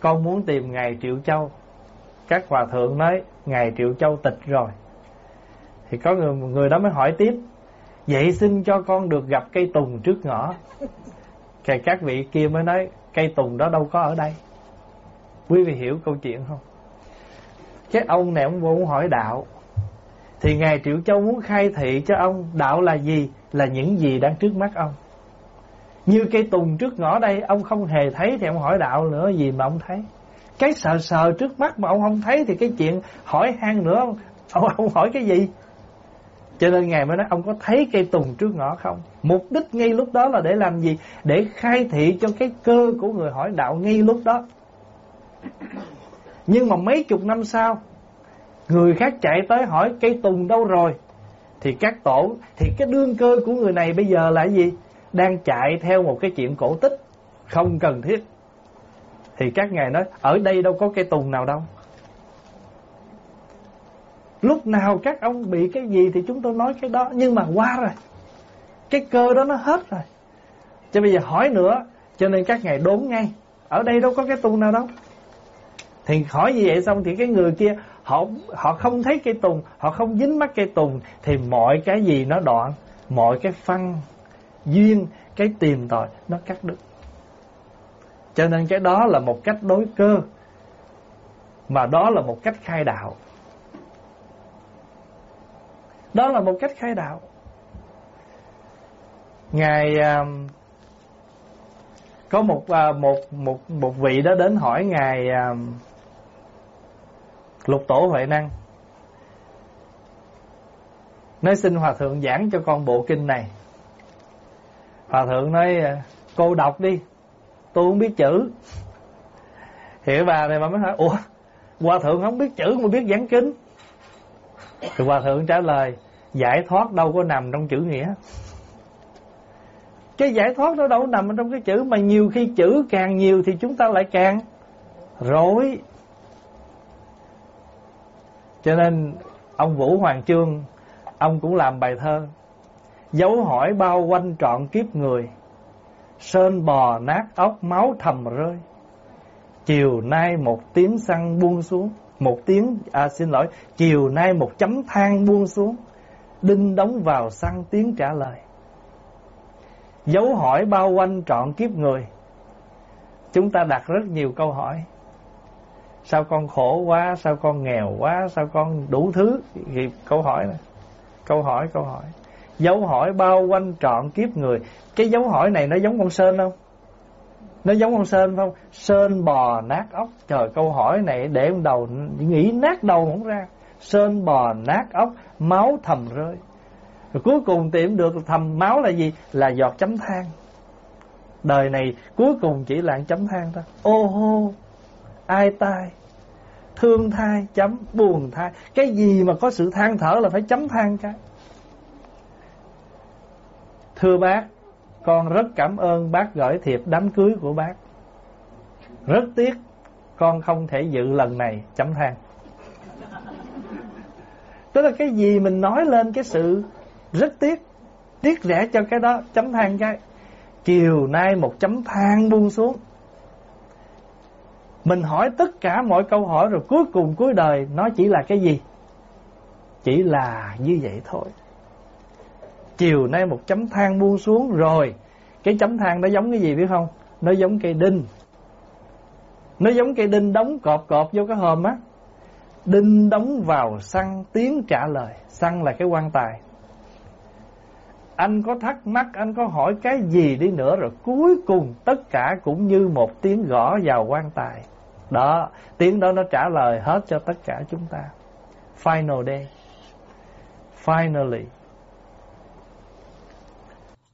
Con muốn tìm Ngài Triệu Châu. Các hòa thượng nói Ngài Triệu Châu tịch rồi. Thì có người, người đó mới hỏi tiếp Vậy xin cho con được gặp cây tùng trước ngõ. Thì các vị kia mới nói Cây tùng đó đâu có ở đây. Quý vị hiểu câu chuyện không? Cái ông này ông vô hỏi đạo. Thì Ngài Triệu Châu muốn khai thị cho ông Đạo là gì? Là những gì đang trước mắt ông. Như cây tùng trước ngõ đây Ông không hề thấy thì ông hỏi đạo nữa gì mà ông thấy cái sờ sờ trước mắt mà ông không thấy Thì cái chuyện hỏi han nữa Ông, không hỏi cái gì cho nên Ngài mới nói ông có thấy cây tùng trước ngõ không? Mục đích ngay lúc đó là để làm gì? Để khai thị cho cái cơ của người hỏi đạo ngay lúc đó. Nhưng mà mấy chục năm sau, người khác chạy tới hỏi cây tùng đâu rồi? Thì các tổ, thì cái đương cơ của người này bây giờ là gì? Đang chạy theo một cái chuyện cổ tích, không cần thiết. Thì các ngài nói, ở đây đâu có cây tùng nào đâu. Lúc nào các ông bị cái gì thì chúng tôi nói cái đó Nhưng mà qua rồi. Cái cơ đó nó hết rồi. Cho bây giờ hỏi nữa Cho nên các ngài đốn ngay. Ở đây đâu có cái tùng nào đâu. Thì hỏi như vậy xong thì cái người kia Họ họ không thấy cây tùng Họ không dính mắt cây tùng Thì mọi cái gì nó đoạn Mọi cái phân duyên Cái tìm tòi nó cắt đứt. Cho nên cái đó là một cách đối cơ Mà đó là một cách khai đạo. Đó là một cách khai đạo. Ngài um, có một uh, một một một vị đó đến hỏi ngài um, lục tổ huệ năng nói xin hòa thượng giảng cho con bộ kinh này. Hòa thượng nói uh, cô đọc đi tôi không biết chữ. Hiểu bà này mà mới hỏi, ủa, hòa thượng không biết chữ mà biết giảng kinh? Thì Hòa Thượng trả lời, Giải thoát đâu có nằm trong chữ nghĩa. Cái giải thoát nó đâu nằm trong cái chữ, Mà nhiều khi chữ càng nhiều Thì chúng ta lại càng rối. Cho nên, Ông Vũ Hoàng Trương Ông cũng làm bài thơ, Dấu hỏi bao quanh trọn kiếp người. Sơn bò nát ốc máu thầm rơi. Chiều nay một tiếng xăng buông xuống, một tiếng à xin lỗi, chiều nay một chấm than buông xuống, đinh đóng vào xăng tiếng trả lời. Dấu hỏi bao quanh trọn kiếp người. Chúng ta đặt rất nhiều câu hỏi. Sao con khổ quá, sao con nghèo quá, sao con đủ thứ? Thì câu hỏi này. Câu hỏi câu hỏi dấu hỏi bao quanh trọn kiếp người. Cái dấu hỏi này nó giống con sơn không? Nó giống con sơn không? Sơn bò nát ốc. Trời, câu hỏi này để ông đầu nghĩ nát đầu không ra. Sơn bò nát ốc, máu thầm rơi. Rồi cuối cùng tìm được thầm máu là gì? Là giọt chấm than. Đời này cuối cùng chỉ là chấm than thôi. Ô hô, ai tai? Thương thai chấm, buồn thai. Cái gì mà có sự than thở là phải chấm than cái thưa bác, con rất cảm ơn bác gửi thiệp đám cưới của bác. Rất tiếc, con không thể dự lần này, chấm than. Tức là cái gì mình nói lên cái sự rất tiếc tiếc rẻ cho cái đó, chấm than cái. Chiều nay một chấm than buông xuống. Mình hỏi tất cả mọi câu hỏi rồi cuối cùng cuối đời nó chỉ là cái gì? Chỉ là như vậy thôi chiều nay một chấm than buông xuống rồi. Cái chấm than nó giống cái gì biết không? Nó giống cây đinh. Nó giống cây đinh đóng cọp cọp vô cái hòm á. Đinh đóng vào xăng tiếng trả lời. Xăng là cái quan tài. Anh có thắc mắc, anh có hỏi cái gì đi nữa rồi cuối cùng tất cả cũng như một tiếng gõ vào quan tài. Đó, tiếng đó nó trả lời hết cho tất cả chúng ta. Final day. Finally.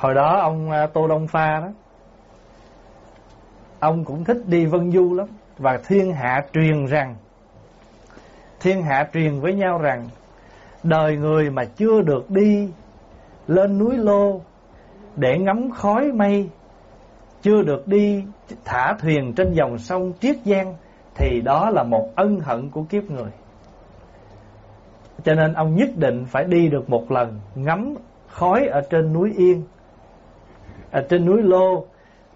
Hồi đó ông à, tô đông pha đó, ông cũng thích đi vân du lắm. Và thiên hạ truyền rằng, thiên hạ truyền với nhau rằng, đời người mà chưa được đi lên núi lô để ngắm khói mây, chưa được đi thả thuyền trên dòng sông triết giang, thì đó là một ân hận của kiếp người. Cho nên ông nhất định phải đi được một lần ngắm khói ở trên núi yên ở trên núi lô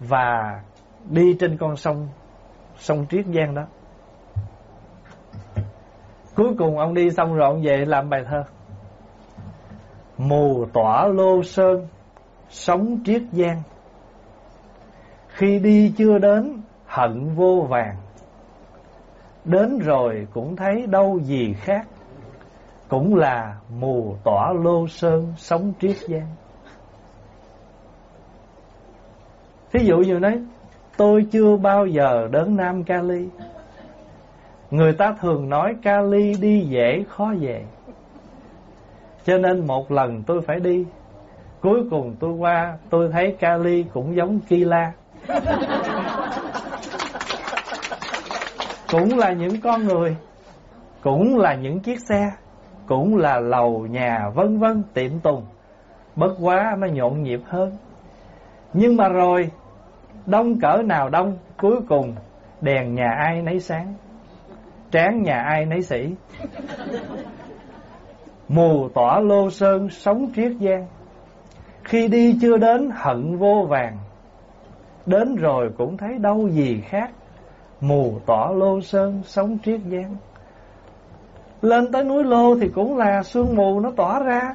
và đi trên con sông sông triết giang đó. Cuối cùng ông đi xong rồi ông về làm bài thơ. Mù tỏa lô sơn sống triết giang. Khi đi chưa đến, hận vô vàng. Đến rồi cũng thấy đâu gì khác. Cũng là mù tỏa lô sơn sống triết giang. Thí dụ như nói Tôi chưa bao giờ đến Nam Cali. Người ta thường nói Cali đi dễ, khó về. Cho nên một lần tôi phải đi, Cuối cùng tôi qua, Tôi thấy Cali cũng giống Kila. Cũng là những con người, Cũng là những chiếc xe, Cũng là lầu nhà vân vân tiệm tùng. Bất quá nó nhộn nhịp hơn. Nhưng mà rồi Đông cỡ nào đông, Cuối cùng đèn nhà ai nấy sáng Tráng nhà ai nấy sĩ Mù tỏa lô sơn sống triết giang Khi đi chưa đến hận vô vàng. Đến rồi cũng thấy đâu gì khác. Mù tỏa lô sơn sống triết giang Lên tới núi lô thì cũng là sương mù nó tỏa ra.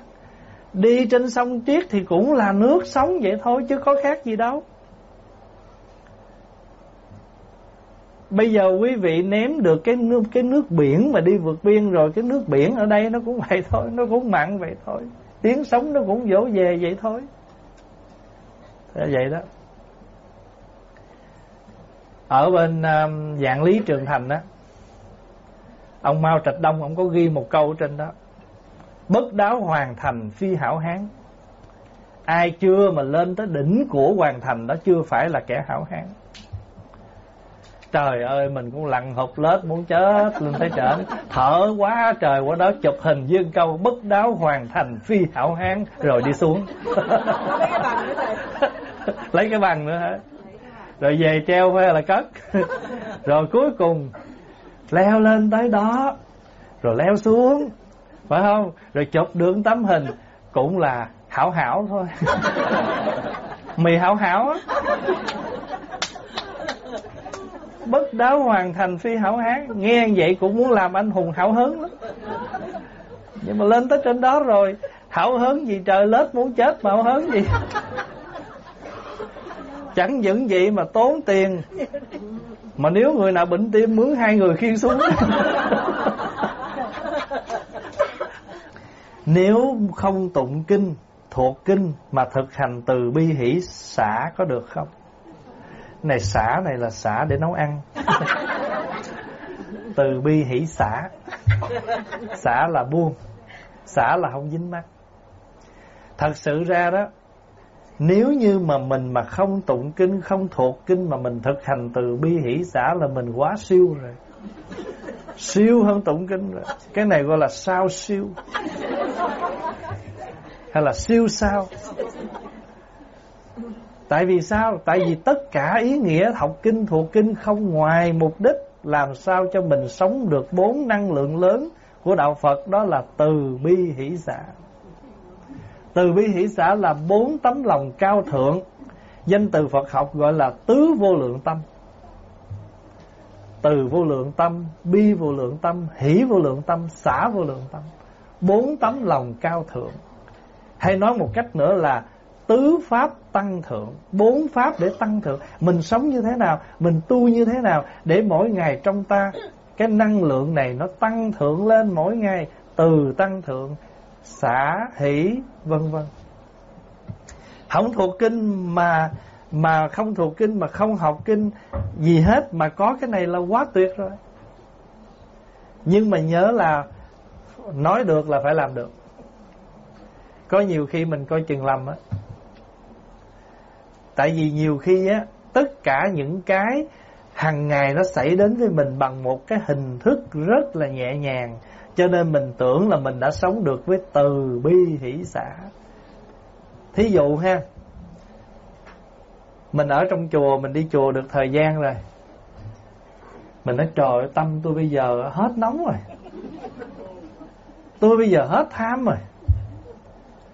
Đi trên sông triết thì cũng là nước sống vậy thôi chứ có khác gì đâu. Bây giờ quý vị ném được cái nước cái nước biển mà đi vượt biên rồi cái nước biển ở đây nó cũng vậy thôi, nó cũng mặn vậy thôi. Tiếng sống nó cũng dỗ về vậy thôi. Thế vậy đó. Ở bên um, dạng lý Trường Thành đó Ông Mao Trạch Đông Ông có ghi một câu trên đó Bất đáo hoàn thành phi hảo hán ai chưa mà lên tới đỉnh của hoàn thành đó chưa phải là kẻ hảo hán trời ơi mình cũng lặn hụt lết muốn chết lên tới trển. Thở quá trời quá đó chụp hình dương câu bất đáo hoàn thành phi hảo hán rồi đi xuống. Lấy cái bằng nữa hả? Rồi về treo hay là cất. Rồi cuối cùng leo lên tới đó rồi leo xuống phải không? Rồi chụp được tấm hình cũng là hảo hảo thôi. Mì hảo hảo. á bất đáo hoàn thành phi hảo hán. Nghe vậy cũng muốn làm anh hùng hảo hớn lắm. Nhưng mà lên tới trên đó rồi, hảo hớn gì trời lết muốn chết mà hảo hớn gì? Chẳng những vậy mà tốn tiền. Mà nếu người nào bệnh tim mướn hai người khiêng xuống. Nếu không tụng kinh, thuộc kinh mà thực hành từ bi hỷ, xả có được không? Này xả này là xả để nấu ăn. Từ bi hỷ xả. Xả là buông. Xả là không dính mắt. Thật sự ra đó nếu như mà mình mà không tụng kinh không thuộc kinh mà mình thực hành từ bi hỷ xả là mình quá siêu rồi. Siêu hơn tụng kinh rồi. Cái này gọi là sao siêu. Hay là siêu sao Tại vì sao? Tại vì tất cả ý nghĩa học kinh thuộc kinh không ngoài mục đích làm sao cho mình sống được bốn năng lượng lớn của đạo Phật đó là từ bi hỷ xã. Từ bi hỷ xã là bốn tấm lòng cao thượng. Danh từ Phật học gọi là tứ vô lượng tâm. Từ vô lượng tâm, bi vô lượng tâm, hỷ vô lượng tâm, xả vô lượng tâm. Bốn tấm lòng cao thượng. Hay nói một cách nữa là tứ pháp tăng thượng, bốn pháp để tăng thượng. Mình sống như thế nào, mình tu như thế nào để mỗi ngày trong ta, cái năng lượng này nó tăng thượng lên mỗi ngày, từ tăng thượng, xả, hỷ, vân vân. Không thuộc kinh mà mà không thuộc kinh mà không học kinh gì hết, mà có cái này là quá tuyệt rồi. Nhưng mà nhớ là nói được là phải làm được. Có nhiều khi mình coi chừng lầm á tại vì nhiều khi á, tất cả những cái hàng ngày nó xảy đến với mình bằng một cái hình thức rất là nhẹ nhàng. Cho nên mình tưởng là mình đã sống được với từ bi hỷ xã thí dụ ha, mình ở trong chùa, mình đi chùa được thời gian rồi. Mình nói, trời tâm tôi bây giờ hết nóng rồi. Tôi bây giờ hết tham rồi.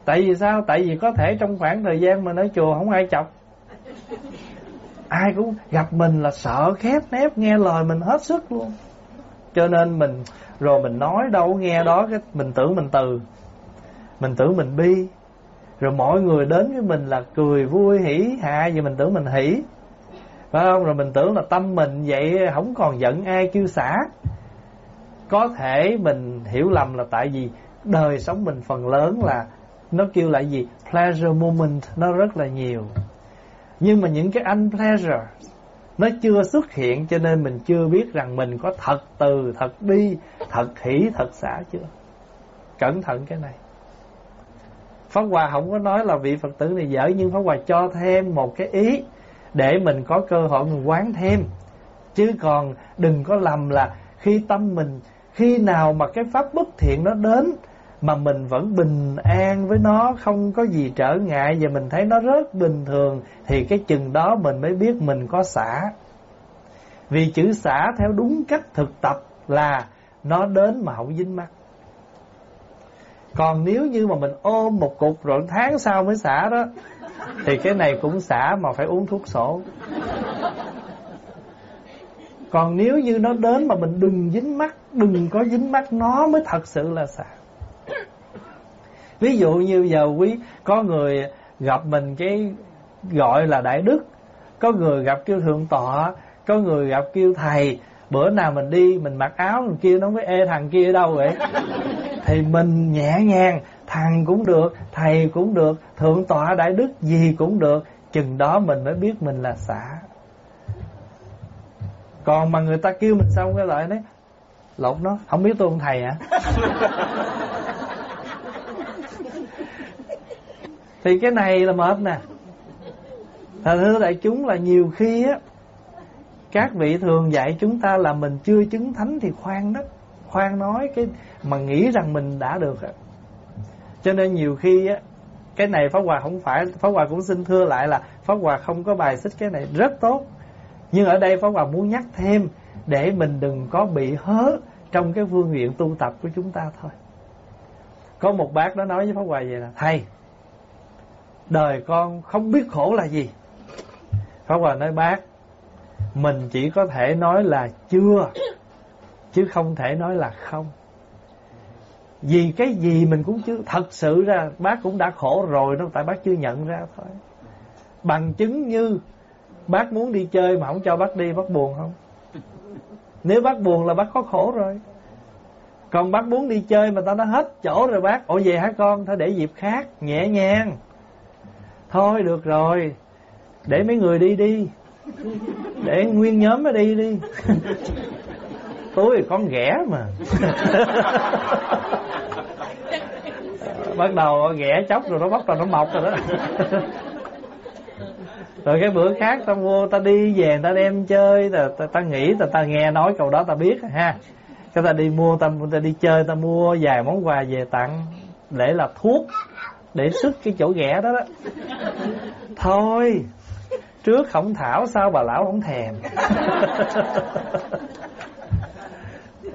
Tại vì sao? Tại vì có thể trong khoảng thời gian mà ở chùa không ai chọc ai cũng gặp mình là sợ khép nép, nghe lời mình hết sức luôn. Cho nên mình, rồi mình nói đâu nghe đó, cái mình tưởng mình từ. Mình tưởng mình bi. Rồi mọi người đến với mình là cười, vui, hỉ hạ vậy mình tưởng mình hỉ. Phải không? Rồi mình tưởng là tâm mình vậy, không còn giận ai kêu xả. Có thể mình hiểu lầm là tại vì đời sống mình phần lớn là nó kêu là gì? Pleasure moment, nó rất là nhiều nhưng mà những cái unpleasure nó chưa xuất hiện cho nên mình chưa biết rằng mình có thật từ, thật bi, thật hỷ, thật xả chưa. Cẩn thận cái này. Pháp Hòa không có nói là vị Phật tử này dở nhưng Pháp Hòa cho thêm một cái ý để mình có cơ hội mình quán thêm. Chứ còn đừng có lầm là khi tâm mình khi nào mà cái pháp bất thiện nó đến mà mình vẫn bình an với nó, không có gì trở ngại và mình thấy nó rất bình thường, thì cái chừng đó mình mới biết mình có xả. Vì chữ xả theo đúng cách thực tập là nó đến mà không dính mắt. Còn nếu như mà mình ôm một cục rồi tháng sau mới xả đó, thì cái này cũng xả mà phải uống thuốc sổ. Còn nếu như nó đến mà mình đừng dính mắt, đừng có dính mắt, nó mới thật sự là xả ví dụ như giờ quý có người gặp mình cái gọi là đại đức có người gặp kêu thượng tọa có người gặp kêu thầy bữa nào mình đi mình mặc áo mình kia nó mới ê thằng kia ở đâu vậy? Thì mình nhẹ nhàng thằng cũng được thầy cũng được thượng tọa đại đức gì cũng được chừng đó mình mới biết mình là xã còn mà người ta kêu mình xong cái lại đấy lột nó không biết tôi ông thầy hả thì cái này là mệt nè. Thật thưa đại chúng là nhiều khi á, Các vị thường dạy chúng ta là mình chưa chứng thánh thì khoan đó, Khoan nói cái mà nghĩ rằng mình đã được á. Cho nên nhiều khi á, Cái này Pháp Hòa không phải, Pháp Hòa cũng xin thưa lại là Pháp Hòa không có bài xích cái này rất tốt. Nhưng ở đây Pháp Hòa muốn nhắc thêm Để mình đừng có bị hớ Trong cái phương diện tu tập của chúng ta thôi. Có một bác đó nói với Pháp Hòa vậy là, Thầy Đời con không biết khổ là gì. Pháp Hòa nói, bác, Mình chỉ có thể nói là chưa, Chứ không thể nói là không. Vì cái gì mình cũng chưa, Thật sự ra bác cũng đã khổ rồi đâu, Tại bác chưa nhận ra thôi. Bằng chứng như Bác muốn đi chơi mà không cho bác đi, Bác buồn không? Nếu bác buồn là bác có khổ rồi. Còn bác muốn đi chơi mà tao nói hết chỗ rồi bác, Ủa, về hả con? Thôi để dịp khác, Nhẹ nhàng. Thôi được rồi. Để mấy người đi đi. Để nguyên nhóm nó đi đi. Tôi con ghẻ mà. Bắt đầu ghẻ chóc rồi nó bắt đầu nó mọc rồi đó. Rồi cái bữa khác ta mua ta đi về ta đem chơi ta, ta, ta nghĩ ta, ta nghe nói câu đó ta biết ha. Cái ta đi mua ta, ta đi chơi ta mua vài món quà về tặng Để là thuốc để sức cái chỗ ghẻ đó đó. Thôi trước không thảo sao bà lão không thèm.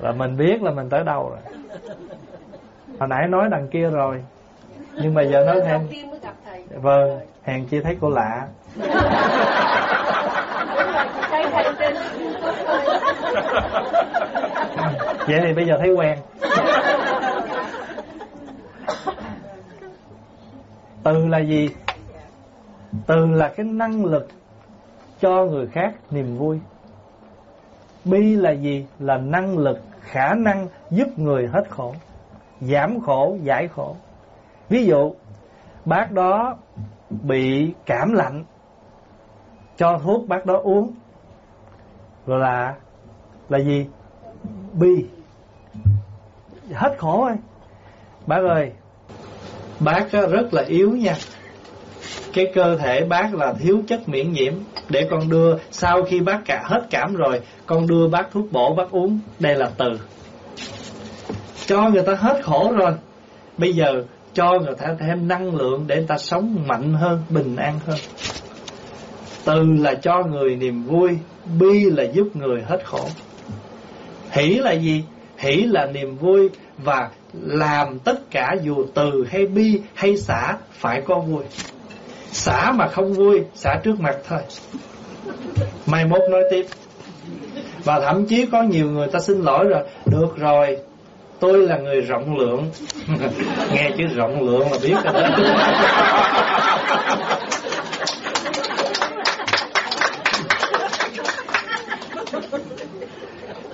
Là mình biết là mình tới đâu rồi. Hồi nãy nói đằng kia rồi nhưng mà giờ nói thêm. vâng hèn chi thấy cô lạ. Vậy thì bây giờ thấy quen từ là gì? Từ là cái năng lực cho người khác niềm vui. Bi là gì? Là năng lực, khả năng giúp người hết khổ, giảm khổ, giải khổ. Ví dụ, bác đó bị cảm lạnh, cho thuốc bác đó uống. Rồi là là gì? Bi. Hết khổ rồi. Bác ơi bác rất là yếu nha. Cái cơ thể bác là thiếu chất miễn nhiễm. Để con đưa, sau khi bác cả, hết cảm rồi, con đưa bác thuốc bổ, bác uống. Đây là từ. Cho người ta hết khổ rồi. Bây giờ, cho người ta thêm năng lượng để người ta sống mạnh hơn, bình an hơn. Từ là cho người niềm vui, bi là giúp người hết khổ. Hỷ là gì? Hỷ là niềm vui và làm tất cả dù từ hay bi hay xả phải có vui. Xả mà không vui, xả trước mặt thôi. Mai mốt nói tiếp, và thậm chí có nhiều người ta xin lỗi rồi. Được rồi, tôi là người rộng lượng. Nghe chữ rộng lượng là biết rồi đó.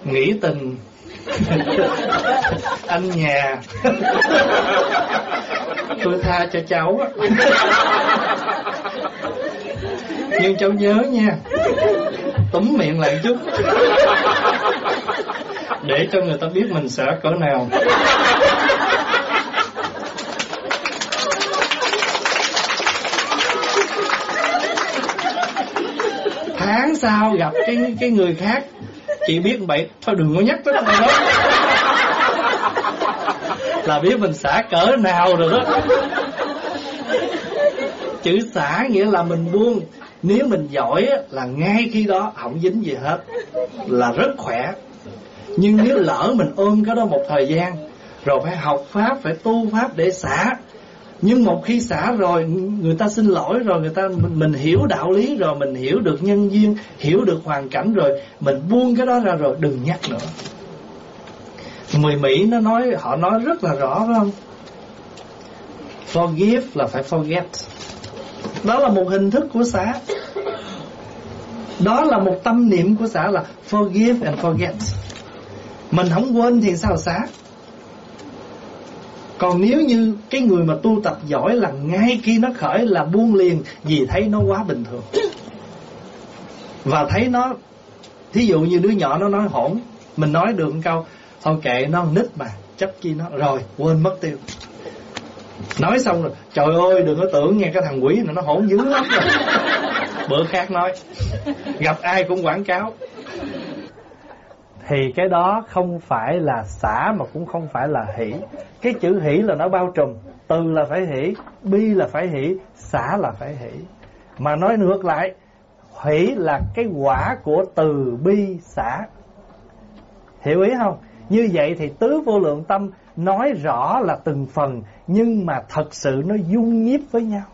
Nghĩ tình anh nhà. Tôi tha cho cháu nhưng cháu nhớ nha. Túm miệng lại chút. Để cho người ta biết mình sợ cỡ nào. Tháng sau gặp cái cái người khác chị biết vậy thôi đừng có nhắc tới thằng đó là biết mình xả cỡ nào rồi đó. Chữ xả nghĩa là mình buông. Nếu mình giỏi là ngay khi đó không dính gì hết. Là rất khỏe. Nhưng nếu lỡ mình ôm cái đó một thời gian, rồi phải học pháp, phải tu pháp để xả nhưng một khi xả rồi người ta xin lỗi rồi người ta mình, mình hiểu đạo lý rồi mình hiểu được nhân duyên hiểu được hoàn cảnh rồi mình buông cái đó ra rồi đừng nhắc nữa. Người mỹ nó nói họ nói rất là rõ phải không? Forgive là phải forget. Đó là một hình thức của xả. Đó là một tâm niệm của xã là forgive and forget. Mình không quên thì sao xả? Còn nếu như cái người mà tu tập giỏi là ngay khi nó khởi là buông liền vì thấy nó quá bình thường. Và thấy nó thí dụ như đứa nhỏ nó nói hỗn mình nói được một câu thôi kệ nó nít mà chấp chi nó rồi quên mất tiêu. Nói xong rồi trời ơi đừng có tưởng nghe cái thằng quỷ này nó hỗn dữ lắm rồi. Bữa khác nói gặp ai cũng quảng cáo thì cái đó không phải là xả mà cũng không phải là hỷ cái chữ hỷ là nó bao trùm. Từ là phải hỷ bi là phải hỷ xả là phải hỷ mà nói ngược lại hỷ là cái quả của từ bi xả. Hiểu ý không? Như vậy thì tứ vô lượng tâm nói rõ là từng phần, nhưng mà thật sự nó dung nhiếp với nhau.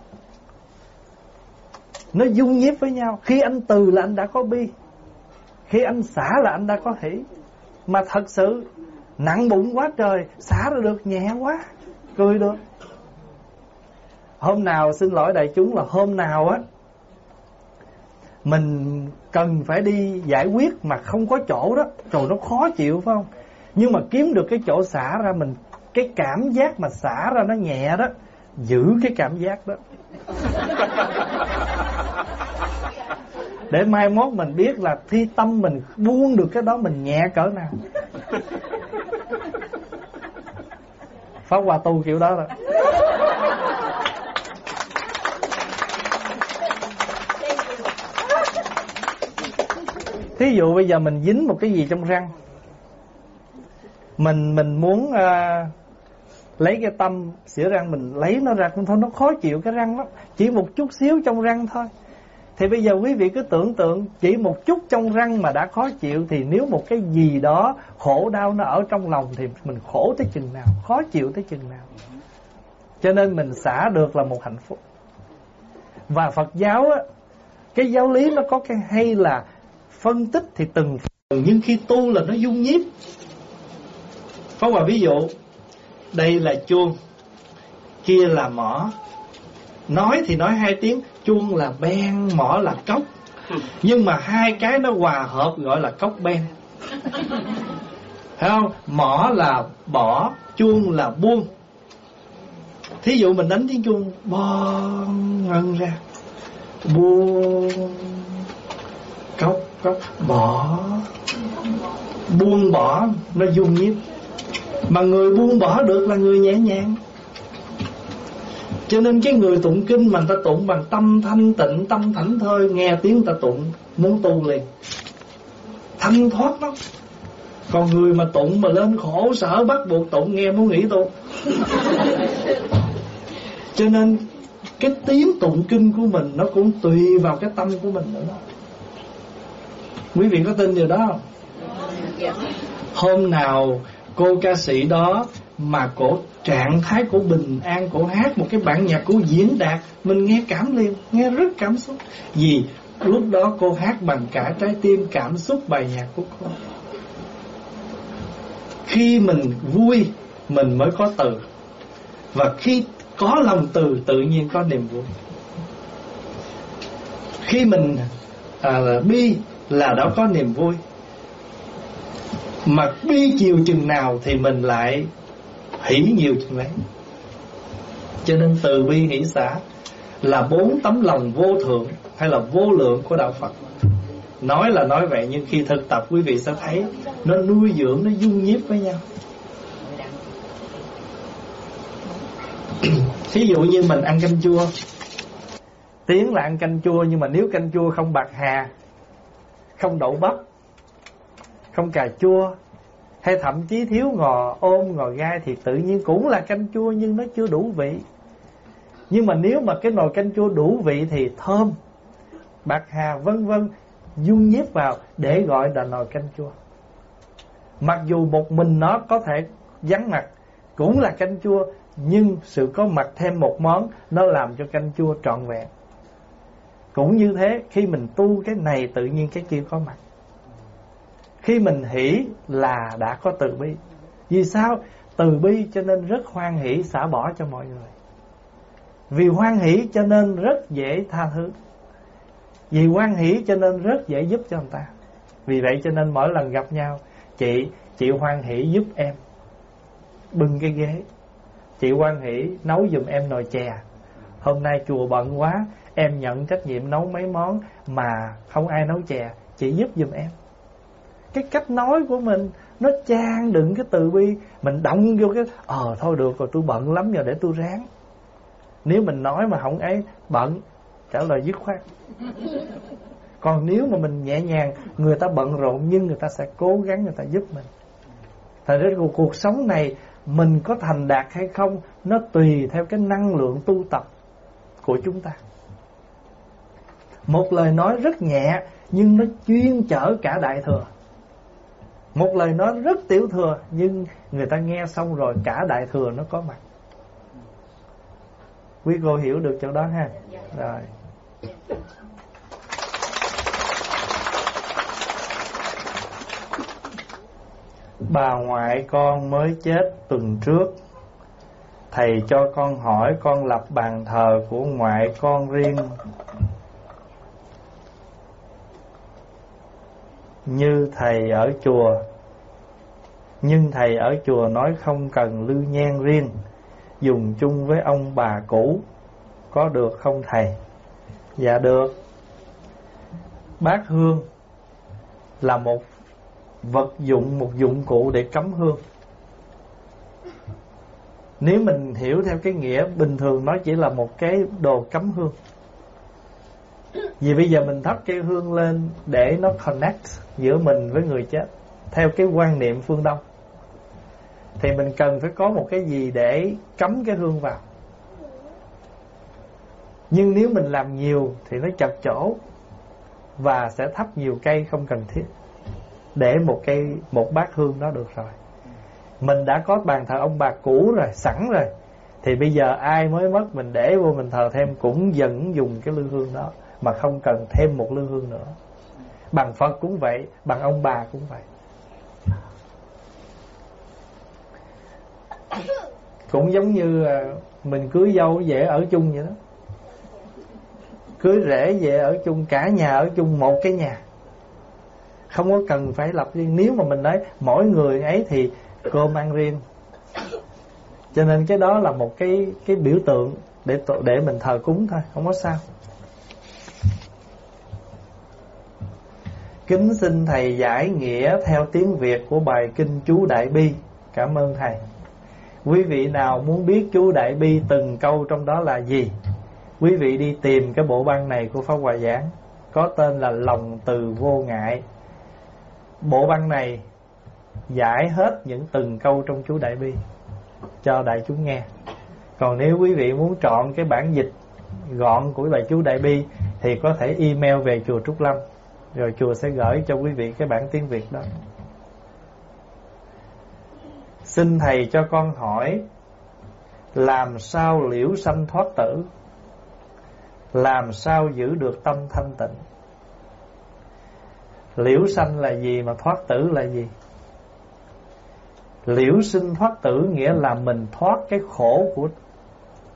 Nó dung nhiếp với nhau. Khi anh từ là anh đã có bi khi anh xả là anh đã có hỷ mà thật sự, nặng bụng quá trời, xả ra được nhẹ quá, cười được. Hôm nào xin lỗi đại chúng là hôm nào á, mình cần phải đi giải quyết mà không có chỗ đó. Trời, nó khó chịu, phải không? Nhưng mà kiếm được cái chỗ xả ra, mình, cái cảm giác mà xả ra nó nhẹ đó, giữ cái cảm giác đó. để mai mốt mình biết là thi tâm mình buông được cái đó mình nhẹ cỡ nào. Pháp Hòa tu kiểu đó rồi Thí dụ bây giờ mình dính một cái gì trong răng Mình mình muốn uh, lấy cái tâm xỉa răng mình lấy nó ra cũng thôi nó khó chịu cái răng lắm. Chỉ một chút xíu trong răng thôi thì bây giờ quý vị cứ tưởng tượng chỉ một chút trong răng mà đã khó chịu thì nếu một cái gì đó khổ đau nó ở trong lòng thì mình khổ tới chừng nào, khó chịu tới chừng nào. Cho nên mình xả được là một hạnh phúc. Và Phật giáo á, cái giáo lý nó có cái hay là phân tích thì từng phần nhưng khi tu là nó dung nhiếp. Phó Hòa ví dụ, đây là chuông, kia là mỏ. Nói thì nói hai tiếng, chuông là ben, mỏ là cốc. Nhưng mà hai cái nó hòa hợp gọi là cốc ben. Thấy không? Mỏ là bỏ, chuông là buông. Thí dụ mình đánh tiếng chuông bon ngân ra. Buông cốc cốc bỏ buông bỏ nó dung nhiếp mà người buông bỏ được là người nhẹ nhàng cho nên cái người tụng kinh mà ta tụng bằng tâm thanh tịnh tâm thảnh thơi nghe tiếng ta tụng muốn tu liền. Thanh thoát lắm. Còn người mà tụng mà lên khổ sở bắt buộc tụng nghe muốn nghĩ tu. Cho nên cái tiếng tụng kinh của mình nó cũng tùy vào cái tâm của mình nữa. Đó quý vị có tin điều đó không? Hôm nào cô ca sĩ đó mà cổ trạng thái của bình an cổ hát một cái bản nhạc của diễn đạt mình nghe cảm liền nghe rất cảm xúc. Vì lúc đó cô hát bằng cả trái tim cảm xúc bài nhạc của cô. Khi mình vui mình mới có từ. Và khi có lòng từ tự nhiên có niềm vui. Khi mình à, bi là đã có niềm vui. Mà bi chiều chừng nào thì mình lại hỷ nhiều chừng ấy cho nên từ bi hỷ xã là bốn tấm lòng vô thượng hay là vô lượng của đạo Phật. Nói là nói vậy nhưng khi thực tập quý vị sẽ thấy nó nuôi dưỡng, nó dung nhiếp với nhau. Thí dụ như mình ăn canh chua. Tiếng là ăn canh chua nhưng mà nếu canh chua không bạc hà, không đậu bắp, không cà chua hay thậm chí thiếu ngò ôm, ngò gai thì tự nhiên cũng là canh chua nhưng nó chưa đủ vị. Nhưng mà nếu mà cái nồi canh chua đủ vị thì thơm. Bạc hà vân vân dung nhiếp vào để gọi là nồi canh chua. Mặc dù một mình nó có thể vắng mặt, cũng là canh chua, nhưng sự có mặt thêm một món nó làm cho canh chua trọn vẹn. Cũng như thế, khi mình tu cái này tự nhiên cái kia có mặt khi mình hỷ là đã có từ bi. Vì sao? Từ bi cho nên rất hoan hỷ xả bỏ cho mọi người. Vì hoan hỷ cho nên rất dễ tha thứ. Vì hoan hỷ cho nên rất dễ giúp cho người ta. Vì vậy cho nên mỗi lần gặp nhau Chị, chị hoan hỷ giúp em. Bưng cái ghế. Chị hoan hỷ nấu giùm em nồi chè. Hôm nay chùa bận quá Em nhận trách nhiệm nấu mấy món Mà không ai nấu chè. Chị giúp giùm em cái cách nói của mình nó trang đựng cái từ bi. Mình động vô cái ờ thôi được rồi tôi bận lắm giờ để tôi ráng. Nếu mình nói mà không ấy bận trả lời dứt khoát. Còn nếu mà mình nhẹ nhàng người ta bận rộn nhưng người ta sẽ cố gắng người ta giúp mình. Thành ra cuộc, cuộc sống này mình có thành đạt hay không nó tùy theo cái năng lượng tu tập của chúng ta. Một lời nói rất nhẹ nhưng nó chuyên chở cả đại thừa một lời nói rất tiểu thừa nhưng người ta nghe xong rồi cả đại thừa nó có mặt. Quý cô hiểu được chỗ đó ha? Rồi. Bà ngoại con mới chết tuần trước. Thầy cho con hỏi con lập bàn thờ của ngoại con riêng như thầy ở chùa. Nhưng thầy ở chùa nói không cần lưu nhang riêng, dùng chung với ông bà cũ. Có được không thầy? Dạ được. Bát hương là một vật dụng, một dụng cụ để cắm hương. Nếu mình hiểu theo cái nghĩa bình thường, nó chỉ là một cái đồ cắm hương vì bây giờ mình thắp cái hương lên để nó connect giữa mình với người chết, theo cái quan niệm phương đông. Thì mình cần phải có một cái gì để cấm cái hương vào. Nhưng nếu mình làm nhiều thì nó chật chỗ và sẽ thắp nhiều cây không cần thiết để một cây, một bát hương đó được rồi. Mình đã có bàn thờ ông bà cũ rồi, sẵn rồi. Thì bây giờ ai mới mất mình để vô mình thờ thêm cũng vẫn dùng cái lư hương đó mà không cần thêm một lương hương nữa. Bằng phật cũng vậy, bằng ông bà cũng vậy. Cũng giống như à, mình cưới dâu dễ ở chung vậy đó. Cưới rể về ở chung, cả nhà ở chung một cái nhà. Không có cần phải lập riêng. Nếu mà mình nói mỗi người ấy thì cơm ăn riêng. Cho nên cái đó là một cái cái biểu tượng để để mình thờ cúng thôi, không có sao. Kính xin thầy giải nghĩa theo tiếng việt của bài kinh chú đại bi. Cảm ơn thầy. Quý vị nào muốn biết chú đại bi từng câu trong đó là gì, quý vị đi tìm cái bộ băng này của pháp hòa giảng. Có tên là lòng từ vô ngại. Bộ băng này giải hết những từng câu trong chú đại bi. Cho đại chúng nghe. Còn nếu quý vị muốn chọn cái bản dịch gọn của bài chú đại bi, thì có thể email về chùa trúc lâm rồi chùa sẽ gửi cho quý vị cái bản tiếng việt đó. Xin thầy cho con hỏi, làm sao liễu sanh thoát tử? Làm sao giữ được tâm thanh tịnh? Liễu sanh là gì mà thoát tử là gì? Liễu sinh thoát tử nghĩa là mình thoát cái khổ của,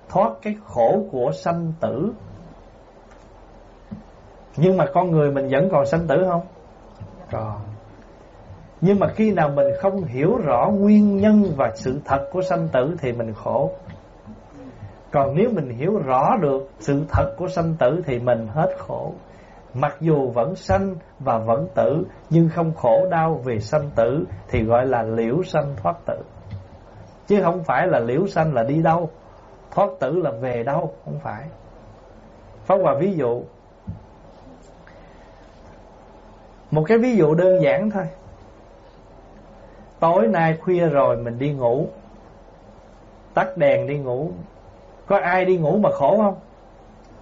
thoát cái khổ của sanh tử nhưng mà con người mình vẫn còn sanh tử không? Còn. Nhưng mà khi nào mình không hiểu rõ nguyên nhân và sự thật của sanh tử thì mình khổ. Còn nếu mình hiểu rõ được sự thật của sanh tử thì mình hết khổ. Mặc dù vẫn sanh và vẫn tử Nhưng không khổ đau vì sanh tử Thì gọi là liễu sanh thoát tử. Chứ không phải là liễu sanh là đi đâu. Thoát tử là về đâu Không phải. Pháp Hòa ví dụ Một cái ví dụ đơn giản thôi. Tối nay khuya rồi mình đi ngủ. Tắt đèn đi ngủ. Có ai đi ngủ mà khổ không?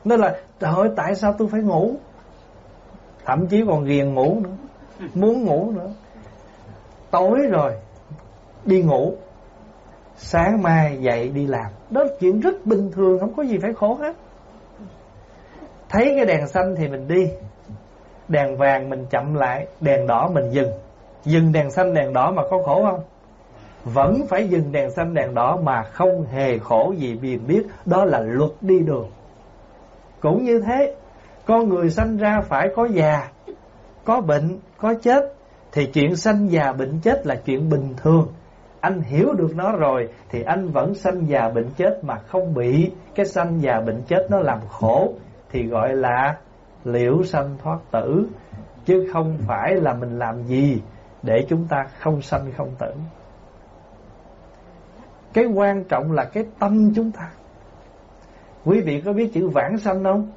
Nó là, Trời ơi, tại sao tôi phải ngủ? Thậm chí còn ghiền ngủ nữa. Muốn ngủ nữa. Tối rồi, đi ngủ. Sáng mai dậy đi làm. Đó là chuyện rất bình thường, không có gì phải khổ hết. Thấy cái đèn xanh thì mình đi đèn vàng mình chậm lại đèn đỏ mình dừng. Dừng đèn xanh đèn đỏ mà có khổ không? Vẫn phải dừng đèn xanh đèn đỏ mà không hề khổ gì vì biết đó là luật đi đường. Cũng như thế con người sanh ra phải có già Có bệnh, có chết. Thì chuyện sanh già bệnh chết là chuyện bình thường. Anh hiểu được nó rồi Thì anh vẫn sanh già bệnh chết Mà không bị. Cái sanh già bệnh chết nó làm khổ Thì gọi là liễu sanh thoát tử, Chứ không phải là mình làm gì Để chúng ta không sanh không tử. Cái quan trọng là cái tâm chúng ta. Quý vị có biết chữ vãng sanh không?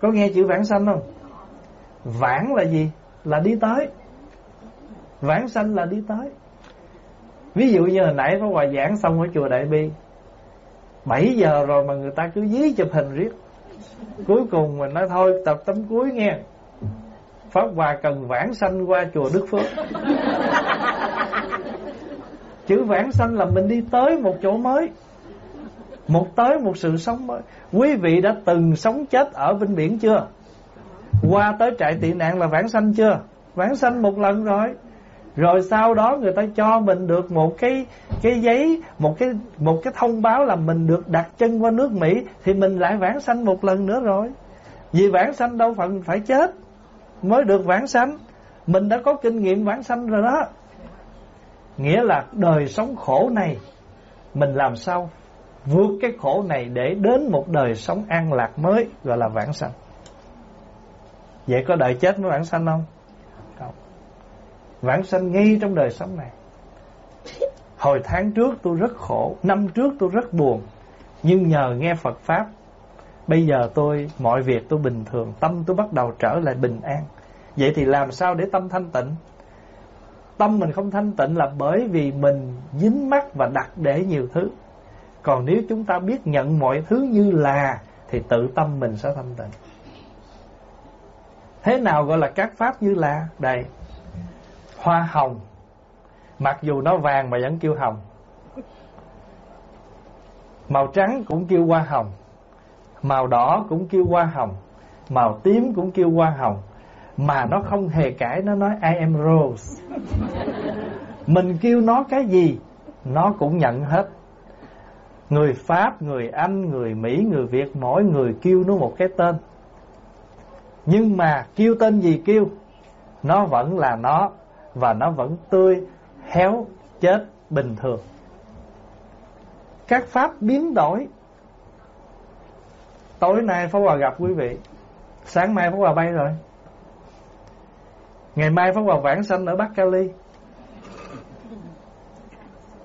Có nghe chữ vãng sanh không? Vãng là gì? Là đi tới. Vãng sanh là đi tới. Ví dụ như hồi nãy có hòa giảng xong ở chùa đại bi 7 giờ rồi mà người ta cứ dí chụp hình riết cuối cùng mình nói thôi tập tấm cuối nghe. Pháp Hòa cần vãng sanh qua chùa Đức Phước. Chữ vãng sanh là mình đi tới một chỗ mới Một tới một sự sống mới. Quý vị đã từng sống chết ở bên biển chưa? Qua tới trại tị nạn là vãng sanh chưa? Vãng sanh một lần rồi rồi sau đó người ta cho mình được một cái cái giấy, một cái một cái thông báo là mình được đặt chân qua nước Mỹ, thì mình lại vãng sanh một lần nữa rồi. Vì vãng sanh đâu phần phải chết, mới được vãng sanh. Mình đã có kinh nghiệm vãng sanh rồi đó. Nghĩa là đời sống khổ này, mình làm sao vượt cái khổ này để đến một đời sống an lạc mới, gọi là vãng sanh. Vậy có đợi chết mới vãng sanh không? Vãng sanh ngay trong đời sống này. Hồi tháng trước tôi rất khổ, năm trước tôi rất buồn, nhưng nhờ nghe Phật pháp, bây giờ tôi, mọi việc tôi bình thường, tâm tôi bắt đầu trở lại bình an. Vậy thì làm sao để tâm thanh tịnh? Tâm mình không thanh tịnh là bởi vì mình dính mắc và đặt để nhiều thứ. Còn nếu chúng ta biết nhận mọi thứ như là, thì tự tâm mình sẽ thanh tịnh. Thế nào gọi là các pháp như là? Đây hoa hồng. Mặc dù nó vàng mà vẫn kêu hồng. Màu trắng cũng kêu hoa hồng. Màu đỏ cũng kêu hoa hồng. Màu tím cũng kêu hoa hồng. Mà nó không hề cãi nó nói I am rose. Mình kêu nó cái gì nó cũng nhận hết. Người pháp người anh người mỹ người việt mỗi người kêu nó một cái tên. Nhưng mà kêu tên gì kêu nó vẫn là nó và nó vẫn tươi, héo, chết bình thường. Các pháp biến đổi. Tối nay Pháp Hòa gặp quý vị, sáng mai Pháp Hòa bay rồi. Ngày mai Pháp Hòa vãng sanh ở Bắc Cali.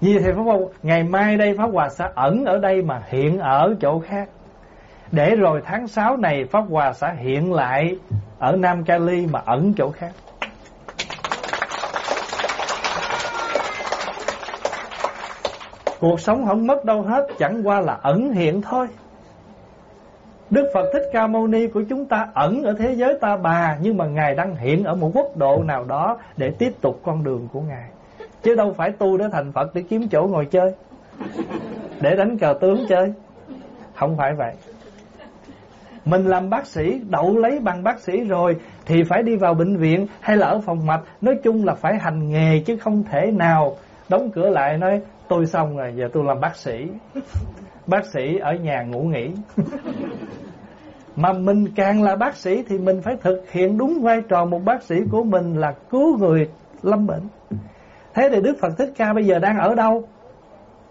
Vì thì Pháp Hòa, ngày mai đây Pháp Hòa sẽ ẩn ở đây mà hiện ở chỗ khác. Để rồi tháng 6 này Pháp Hòa sẽ hiện lại ở Nam Cali mà ẩn chỗ khác. Cuộc sống không mất đâu hết, Chẳng qua là ẩn hiện thôi. Đức Phật Thích Ca Mâu Ni của chúng ta ẩn ở thế giới ta bà, Nhưng mà Ngài đang hiện ở một quốc độ nào đó Để tiếp tục con đường của Ngài. Chứ đâu phải tu để thành Phật để kiếm chỗ ngồi chơi, Để đánh cờ tướng chơi. Không phải vậy. Mình làm bác sĩ, Đậu lấy bằng bác sĩ rồi, Thì phải đi vào bệnh viện Hay là ở phòng mạch. Nói chung là phải hành nghề Chứ không thể nào Đóng cửa lại nói tôi xong rồi, giờ tôi làm bác sĩ. Bác sĩ ở nhà ngủ nghỉ. Mà mình càng là bác sĩ thì mình phải thực hiện đúng vai trò một bác sĩ của mình là cứu người lâm bệnh. Thế thì đức phật thích ca bây giờ đang ở đâu?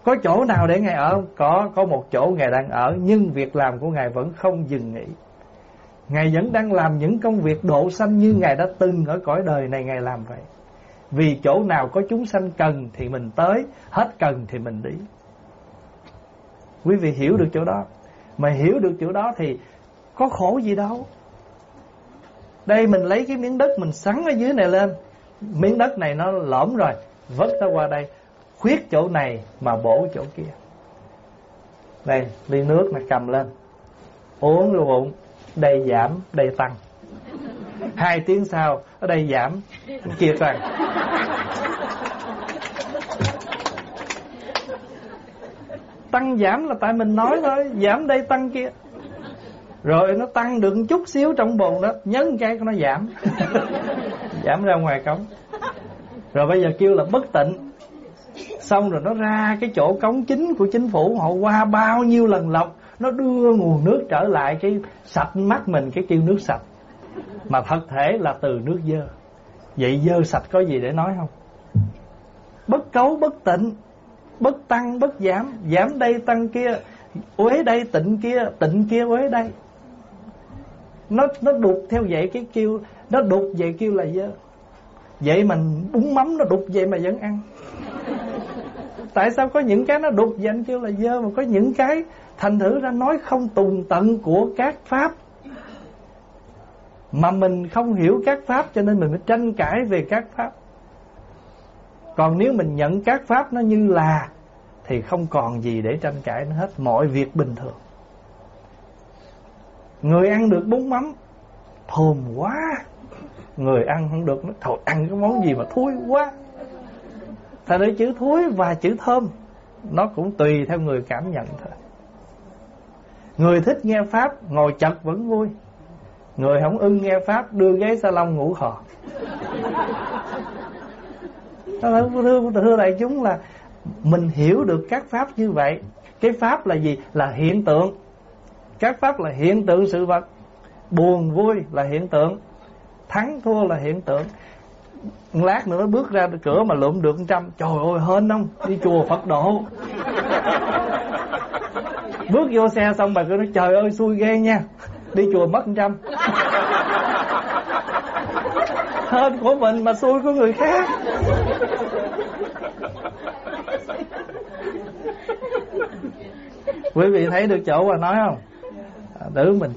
Có chỗ nào để ngài ở? Có có một chỗ ngài đang ở, nhưng việc làm của ngài vẫn không dừng nghỉ. Ngài vẫn đang làm những công việc độ sanh như ngài đã từng ở cõi đời này ngài làm vậy vì chỗ nào có chúng sanh cần thì mình tới Hết cần thì mình đi. Quý vị hiểu được chỗ đó. Mà hiểu được chỗ đó thì Có khổ gì đâu. Đây mình lấy cái miếng đất Mình sắn ở dưới này lên. Miếng đất này nó lõm rồi Vất nó qua đây. Khuyết chỗ này mà bổ chỗ kia. Đây ly nước này cầm lên. Uống rồi bụng Đây giảm, đây tăng. Hai tiếng sau, Ở đây giảm. Kia tăng Tăng giảm là tại mình nói thôi. Giảm đây, tăng kia. Rồi nó tăng được chút xíu trong bồn đó. Nhấn cái nó giảm. Giảm ra ngoài cống. Rồi bây giờ kêu là bất tịnh. Xong rồi nó ra cái chỗ cống chính của chính phủ. Họ qua bao nhiêu lần lọc, Nó đưa nguồn nước trở lại Cái sạch mắt mình, cái kêu nước sạch. Mà thật thể là từ nước dơ. Vậy dơ sạch có gì để nói không? Bất cấu, bất tịnh, Bất tăng, bất giảm. Giảm đây tăng kia, Uế đây tịnh kia Tịnh kia uế đây. Nó nó đục theo vậy cái kêu, Nó đục vậy kêu là dơ. Vậy mình bún mắm nó đục vậy mà vẫn ăn. Tại sao có những cái nó đục vậy anh kêu là dơ, Mà có những cái thành thử ra nói không tùng tận của các pháp mà mình không hiểu các pháp cho nên mình mới tranh cãi về các pháp. Còn nếu mình nhận các pháp nó như là, thì không còn gì để tranh cãi nữa hết. Mọi việc bình thường. Người ăn được bún mắm, thơm quá. Người ăn không được, nó thôi, ăn cái món gì mà thúi quá. Thật ra chữ thúi và chữ thơm, Nó cũng tùy theo người cảm nhận thôi. Người thích nghe Pháp, Ngồi chật vẫn vui. Người không ưng nghe Pháp Đưa ghế salon ngủ khò. Thưa, thưa, thưa đại chúng là Mình hiểu được các Pháp như vậy. Cái Pháp là gì? Là hiện tượng. Các Pháp là hiện tượng sự vật. Buồn vui là hiện tượng. Thắng thua là hiện tượng. Lát nữa bước ra cửa mà lượm được trăm. Trời ơi hên không? Đi chùa phật độ. Bước vô xe xong bà cứ nói trời ơi xui ghê nha đi chùa mất trăm. Hên của mình mà xui của người khác. Quý vị thấy được chỗ mà nói không? À, tự mình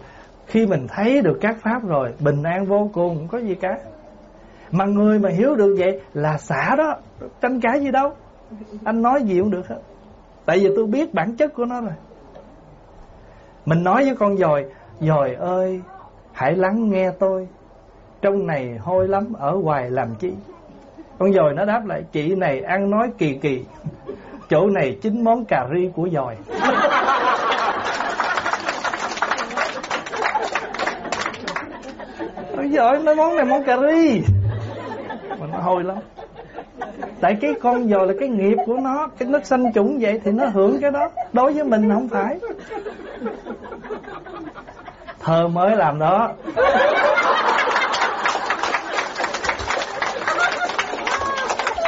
khi mình thấy được các pháp rồi bình an vô cùng không có gì cả. Mà người mà hiểu được vậy là xả đó tranh cãi gì đâu. Anh nói gì cũng được hết. Tại vì tôi biết bản chất của nó rồi. Mình nói với con dòi dòi ơi, hãy lắng nghe tôi. Trong này hôi lắm, ở ngoài làm chi? Con dòi nó đáp lại, chị này ăn nói kỳ kỳ. Chỗ này chính món cà ri của dòi dồi nói món này món cà ri. Mà nó hôi lắm. Tại cái con dồi là cái nghiệp của nó, cái nó sanh chủng vậy thì nó hưởng cái đó. Đối với mình không phải thơ mới làm đó.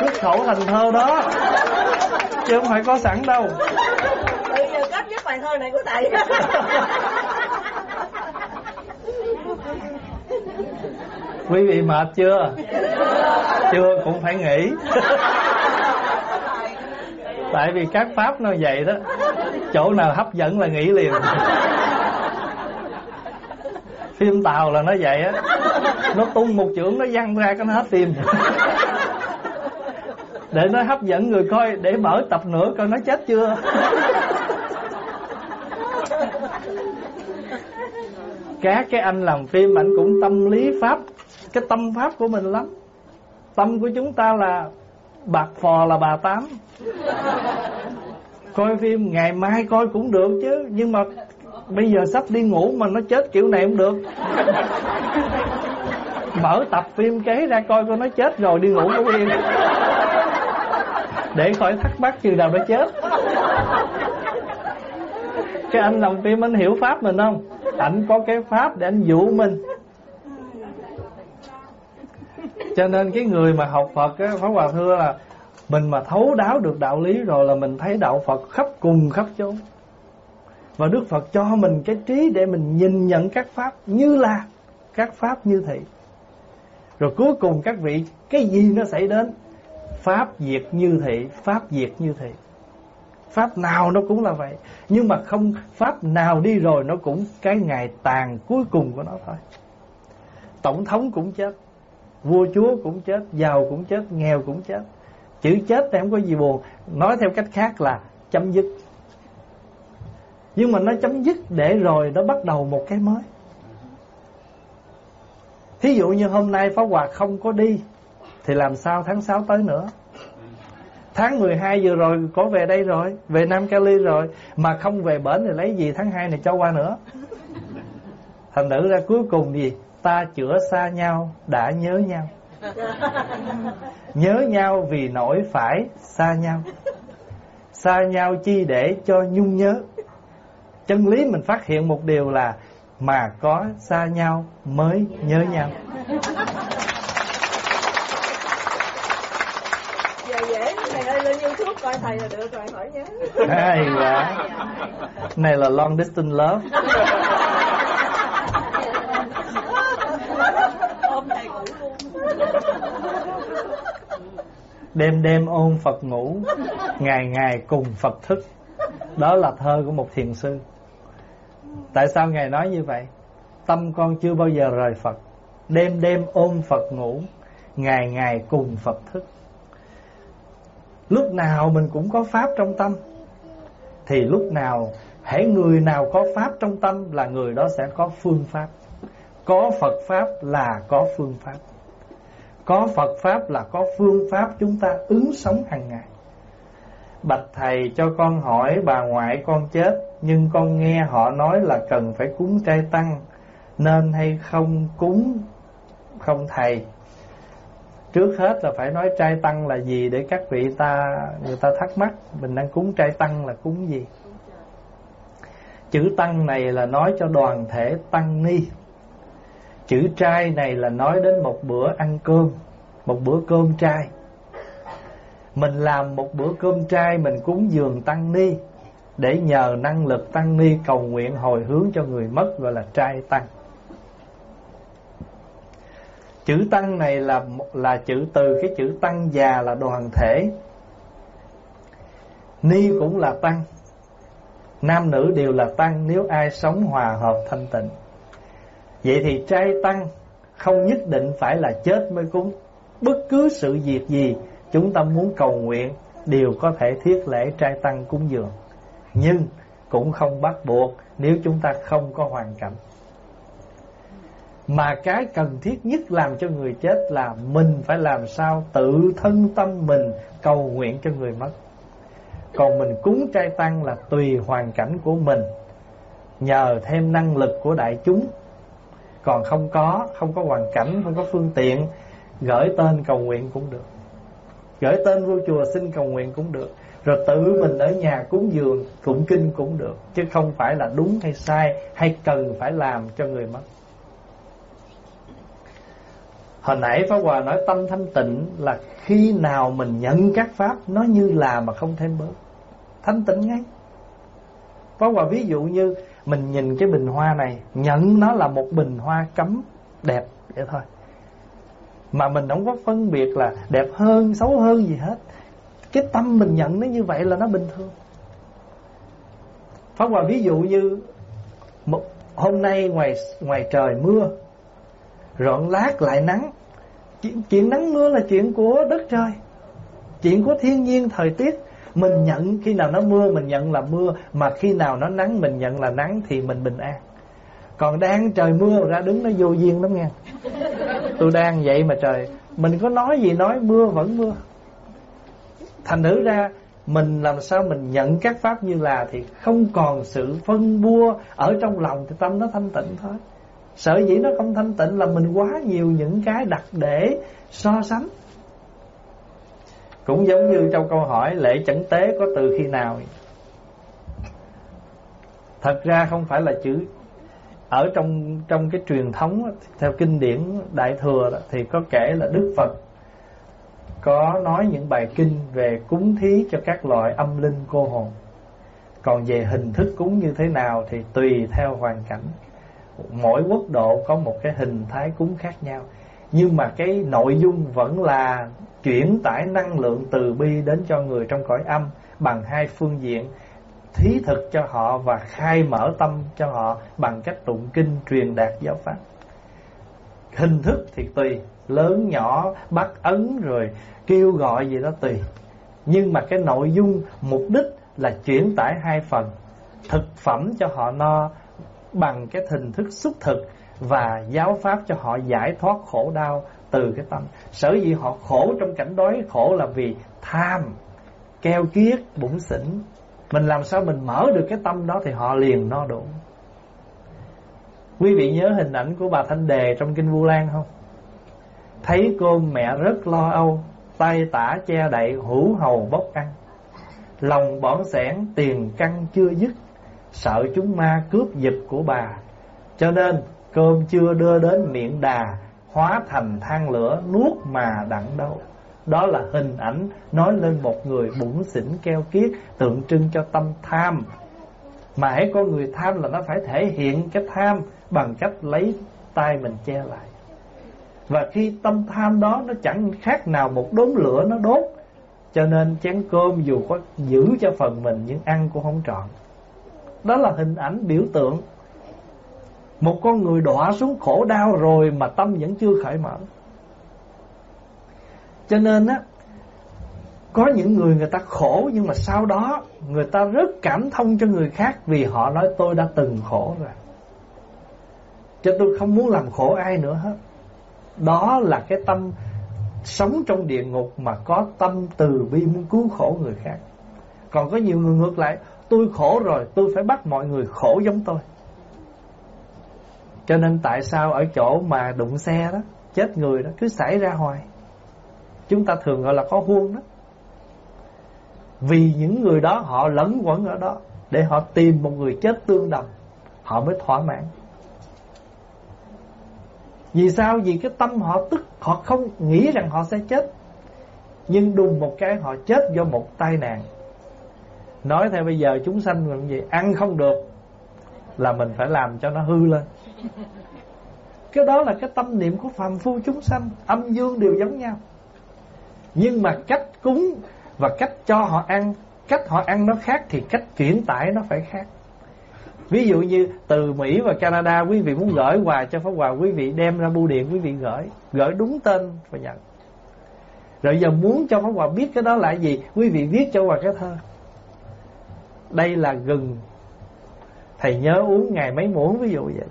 Xuất khẩu thành thơ đó. Chứ không phải có sẵn đâu. Bây giờ cấp viết bài thơ này của thầy. Quý vị mệt chưa? Chưa cũng phải nghỉ. Tại vì các pháp nó vậy đó. Chỗ nào hấp dẫn là nghỉ liền phim tàu là nó vậy á. Nó tung một chưởng, nó văng ra cái nó hết phim. Để nó hấp dẫn người coi, để mở tập nữa, coi nó chết chưa? Các cái anh làm phim, ảnh cũng tâm lý pháp. Cái tâm pháp của mình lắm. Tâm của chúng ta là bạc phò là bà tám. Coi phim, ngày mai coi cũng được chứ. Nhưng mà bây giờ sắp đi ngủ mà nó chết kiểu này không được. Mở tập phim kế ra coi coi nó chết rồi đi ngủ cũng yên. Để khỏi thắc mắc chừng nào nó chết. Cái anh làm phim anh hiểu pháp mình không? Ảnh có cái pháp để anh dụ mình. Cho nên cái người mà học Phật á, Pháp Hòa thưa là mình mà thấu đáo được đạo lý rồi là mình thấy đạo Phật khắp cùng khắp chốn và Đức Phật cho mình cái trí để mình nhìn nhận các pháp như là các pháp như thị. Rồi cuối cùng các vị, cái gì nó xảy đến? Pháp diệt như thị, pháp diệt như thị. Pháp nào nó cũng là vậy. Nhưng mà không, pháp nào đi rồi nó cũng cái ngày tàn cuối cùng của nó thôi. Tổng thống cũng chết, vua chúa cũng chết, giàu cũng chết, nghèo cũng chết. Chữ chết thì không có gì buồn. Nói theo cách khác là chấm dứt nhưng mà nó chấm dứt để rồi nó bắt đầu một cái mới. Thí dụ như hôm nay Pháp Hòa không có đi, Thì làm sao tháng 6 tới nữa? Tháng 12 vừa rồi có về đây rồi, Về Nam Cali rồi, Mà không về bển thì lấy gì tháng 2 này cho qua nữa? Thành nữ ra cuối cùng gì? Ta chữa xa nhau, đã nhớ nhau. Nhớ nhau vì nỗi phải xa nhau. Xa nhau chi để cho nhung nhớ. Chân lý mình phát hiện một điều là Mà có xa nhau mới nhớ nhau. Giờ dễ thầy ơi lên youtube coi thầy là được rồi khỏi nhớ. Hay quá. Này là long distance love. Ôm thầy ngủ luôn. Đêm đêm ôm Phật ngủ Ngày ngày cùng Phật thức. Đó là thơ của một thiền sư tại sao ngài nói như vậy? Tâm con chưa bao giờ rời phật. Đêm đêm ôm phật ngủ, ngày ngày cùng phật thức. Lúc nào mình cũng có pháp trong tâm. Thì lúc nào hãy người nào có pháp trong tâm là người đó sẽ có phương pháp. Có phật pháp là có phương pháp. Có phật pháp là có phương pháp chúng ta ứng sống hàng ngày bạch thầy cho con hỏi bà ngoại con chết, nhưng con nghe họ nói là cần phải cúng trai tăng, nên hay không cúng? Không, thầy. Trước hết là phải nói trai tăng là gì để các vị ta, người ta thắc mắc, mình đang cúng trai tăng là cúng gì? Chữ tăng này là nói cho đoàn thể tăng ni. Chữ trai này là nói đến một bữa ăn cơm, một bữa cơm trai mình làm một bữa cơm trai, mình cúng dường tăng ni, để nhờ năng lực tăng ni cầu nguyện hồi hướng cho người mất, gọi là trai tăng. Chữ tăng này là là chữ từ cái chữ tăng già là đoàn thể. Ni cũng là tăng. Nam nữ đều là tăng nếu ai sống hòa hợp thanh tịnh. Vậy thì trai tăng không nhất định phải là chết mới cúng. Bất cứ sự việc gì chúng ta muốn cầu nguyện, đều có thể thiết lễ trai tăng cúng dường. Nhưng cũng không bắt buộc nếu chúng ta không có hoàn cảnh. Mà cái cần thiết nhất làm cho người chết là mình phải làm sao tự thân tâm mình cầu nguyện cho người mất. Còn mình cúng trai tăng là tùy hoàn cảnh của mình, nhờ thêm năng lực của đại chúng. Còn không có không có hoàn cảnh, không có phương tiện, gửi tên cầu nguyện cũng được gửi tên vô chùa xin cầu nguyện cũng được. Rồi tự mình ở nhà cúng dường tụng kinh cũng được. Chứ không phải là đúng hay sai hay cần phải làm cho người mất. Hồi nãy pháp hòa nói tâm thanh tịnh là khi nào mình nhận các pháp, nó như là mà không thêm bớt. Thanh tịnh ngay. Pháp hòa ví dụ như mình nhìn cái bình hoa này, nhận nó là một bình hoa cấm đẹp vậy thôi mà mình không có phân biệt là đẹp hơn xấu hơn gì hết. Cái tâm mình nhận nó như vậy là nó bình thường. Pháp Hòa ví dụ như một, Hôm nay ngoài ngoài trời mưa Rọn lát lại nắng. Chuyện, chuyện nắng mưa là chuyện của đất trời Chuyện của thiên nhiên thời tiết. Mình nhận khi nào nó mưa mình nhận là mưa Mà khi nào nó nắng mình nhận là nắng Thì mình bình an. Còn đang trời mưa, ra đứng nó vô duyên lắm nghe Tôi đang vậy mà trời, Mình có nói gì nói, mưa vẫn mưa Thành thử ra, mình làm sao mình nhận các pháp như là thì không còn sự phân bua ở trong lòng, thì tâm nó thanh tịnh thôi. sở dĩ nó không thanh tịnh là mình quá nhiều những cái đặt để so sánh. Cũng giống như trong câu hỏi, lễ chẩn tế có từ khi nào Thật ra không phải là chữ ở trong trong cái truyền thống theo kinh điển đại thừa đó, thì có kể là Đức Phật có nói những bài kinh về cúng thí cho các loại âm linh cô hồn. Còn về hình thức cúng như thế nào thì tùy theo hoàn cảnh. Mỗi quốc độ có một cái hình thái cúng khác nhau. Nhưng mà cái nội dung vẫn là chuyển tải năng lượng từ bi đến cho người trong cõi âm bằng hai phương diện thí thực cho họ và khai mở tâm cho họ bằng cách tụng kinh truyền đạt giáo pháp. Hình thức thì tùy, lớn nhỏ, bắt ấn rồi kêu gọi gì đó tùy. Nhưng mà cái nội dung mục đích là chuyển tải hai phần thực phẩm cho họ no bằng cái hình thức xuất thực và giáo pháp cho họ giải thoát khổ đau từ cái tâm. Sở dĩ họ khổ trong cảnh đói khổ là vì tham keo kiết bụng xỉn mình làm sao mình mở được cái tâm đó thì họ liền no đủ. Quý vị nhớ hình ảnh của bà thanh đề trong kinh vu lan không? Thấy cô mẹ rất lo âu, tay tả che đậy hữu hầu bốc ăn. Lòng bỏng sẻn, tiền căn chưa dứt, sợ chúng ma cướp giật của bà. Cho nên, cơm chưa đưa đến miệng đà, hóa thành than lửa nuốt mà đặng đâu đó là hình ảnh nói lên một người bụng xỉn keo kiết, tượng trưng cho tâm tham. Mà hãy có người tham là nó phải thể hiện cái tham bằng cách lấy tay mình che lại. Và khi tâm tham đó nó chẳng khác nào một đốm lửa nó đốt, Cho nên chén cơm dù có giữ cho phần mình Nhưng ăn cũng không trọn. Đó là hình ảnh biểu tượng. Một con người đọa xuống khổ đau rồi Mà tâm vẫn chưa khởi mở. Cho nên á có những người người ta khổ nhưng mà sau đó người ta rất cảm thông cho người khác vì họ nói tôi đã từng khổ rồi. Cho tôi không muốn làm khổ ai nữa hết. Đó là cái tâm sống trong địa ngục mà có tâm từ bi muốn cứu khổ người khác. Còn có nhiều người ngược lại, tôi khổ rồi, tôi phải bắt mọi người khổ giống tôi. Cho nên tại sao ở chỗ mà đụng xe đó, chết người đó cứ xảy ra hoài. Chúng ta thường gọi là có huông đó. Vì những người đó, họ lẫn quẩn ở đó Để họ tìm một người chết tương đồng, Họ mới thỏa mãn. Vì sao? Vì cái tâm họ tức, Họ không nghĩ rằng họ sẽ chết. Nhưng đùng một cái, họ chết do một tai nạn. Nói theo bây giờ, chúng sanh làm gì? Ăn không được Là mình phải làm cho nó hư lên. Cái đó là cái tâm niệm của phàm phu chúng sanh. Âm dương đều giống nhau. Nhưng mà cách cúng và cách cho họ ăn, cách họ ăn nó khác thì cách chuyển tải nó phải khác. Ví dụ như từ Mỹ và Canada, quý vị muốn gửi quà cho Pháp Hòa, quý vị đem ra bưu điện quý vị gửi gửi đúng tên và nhận. Rồi giờ muốn cho Pháp Hòa biết cái đó là gì, quý vị viết cho Hòa cái thơ. Đây là gừng. Thầy nhớ uống ngày mấy muỗng, ví dụ vậy.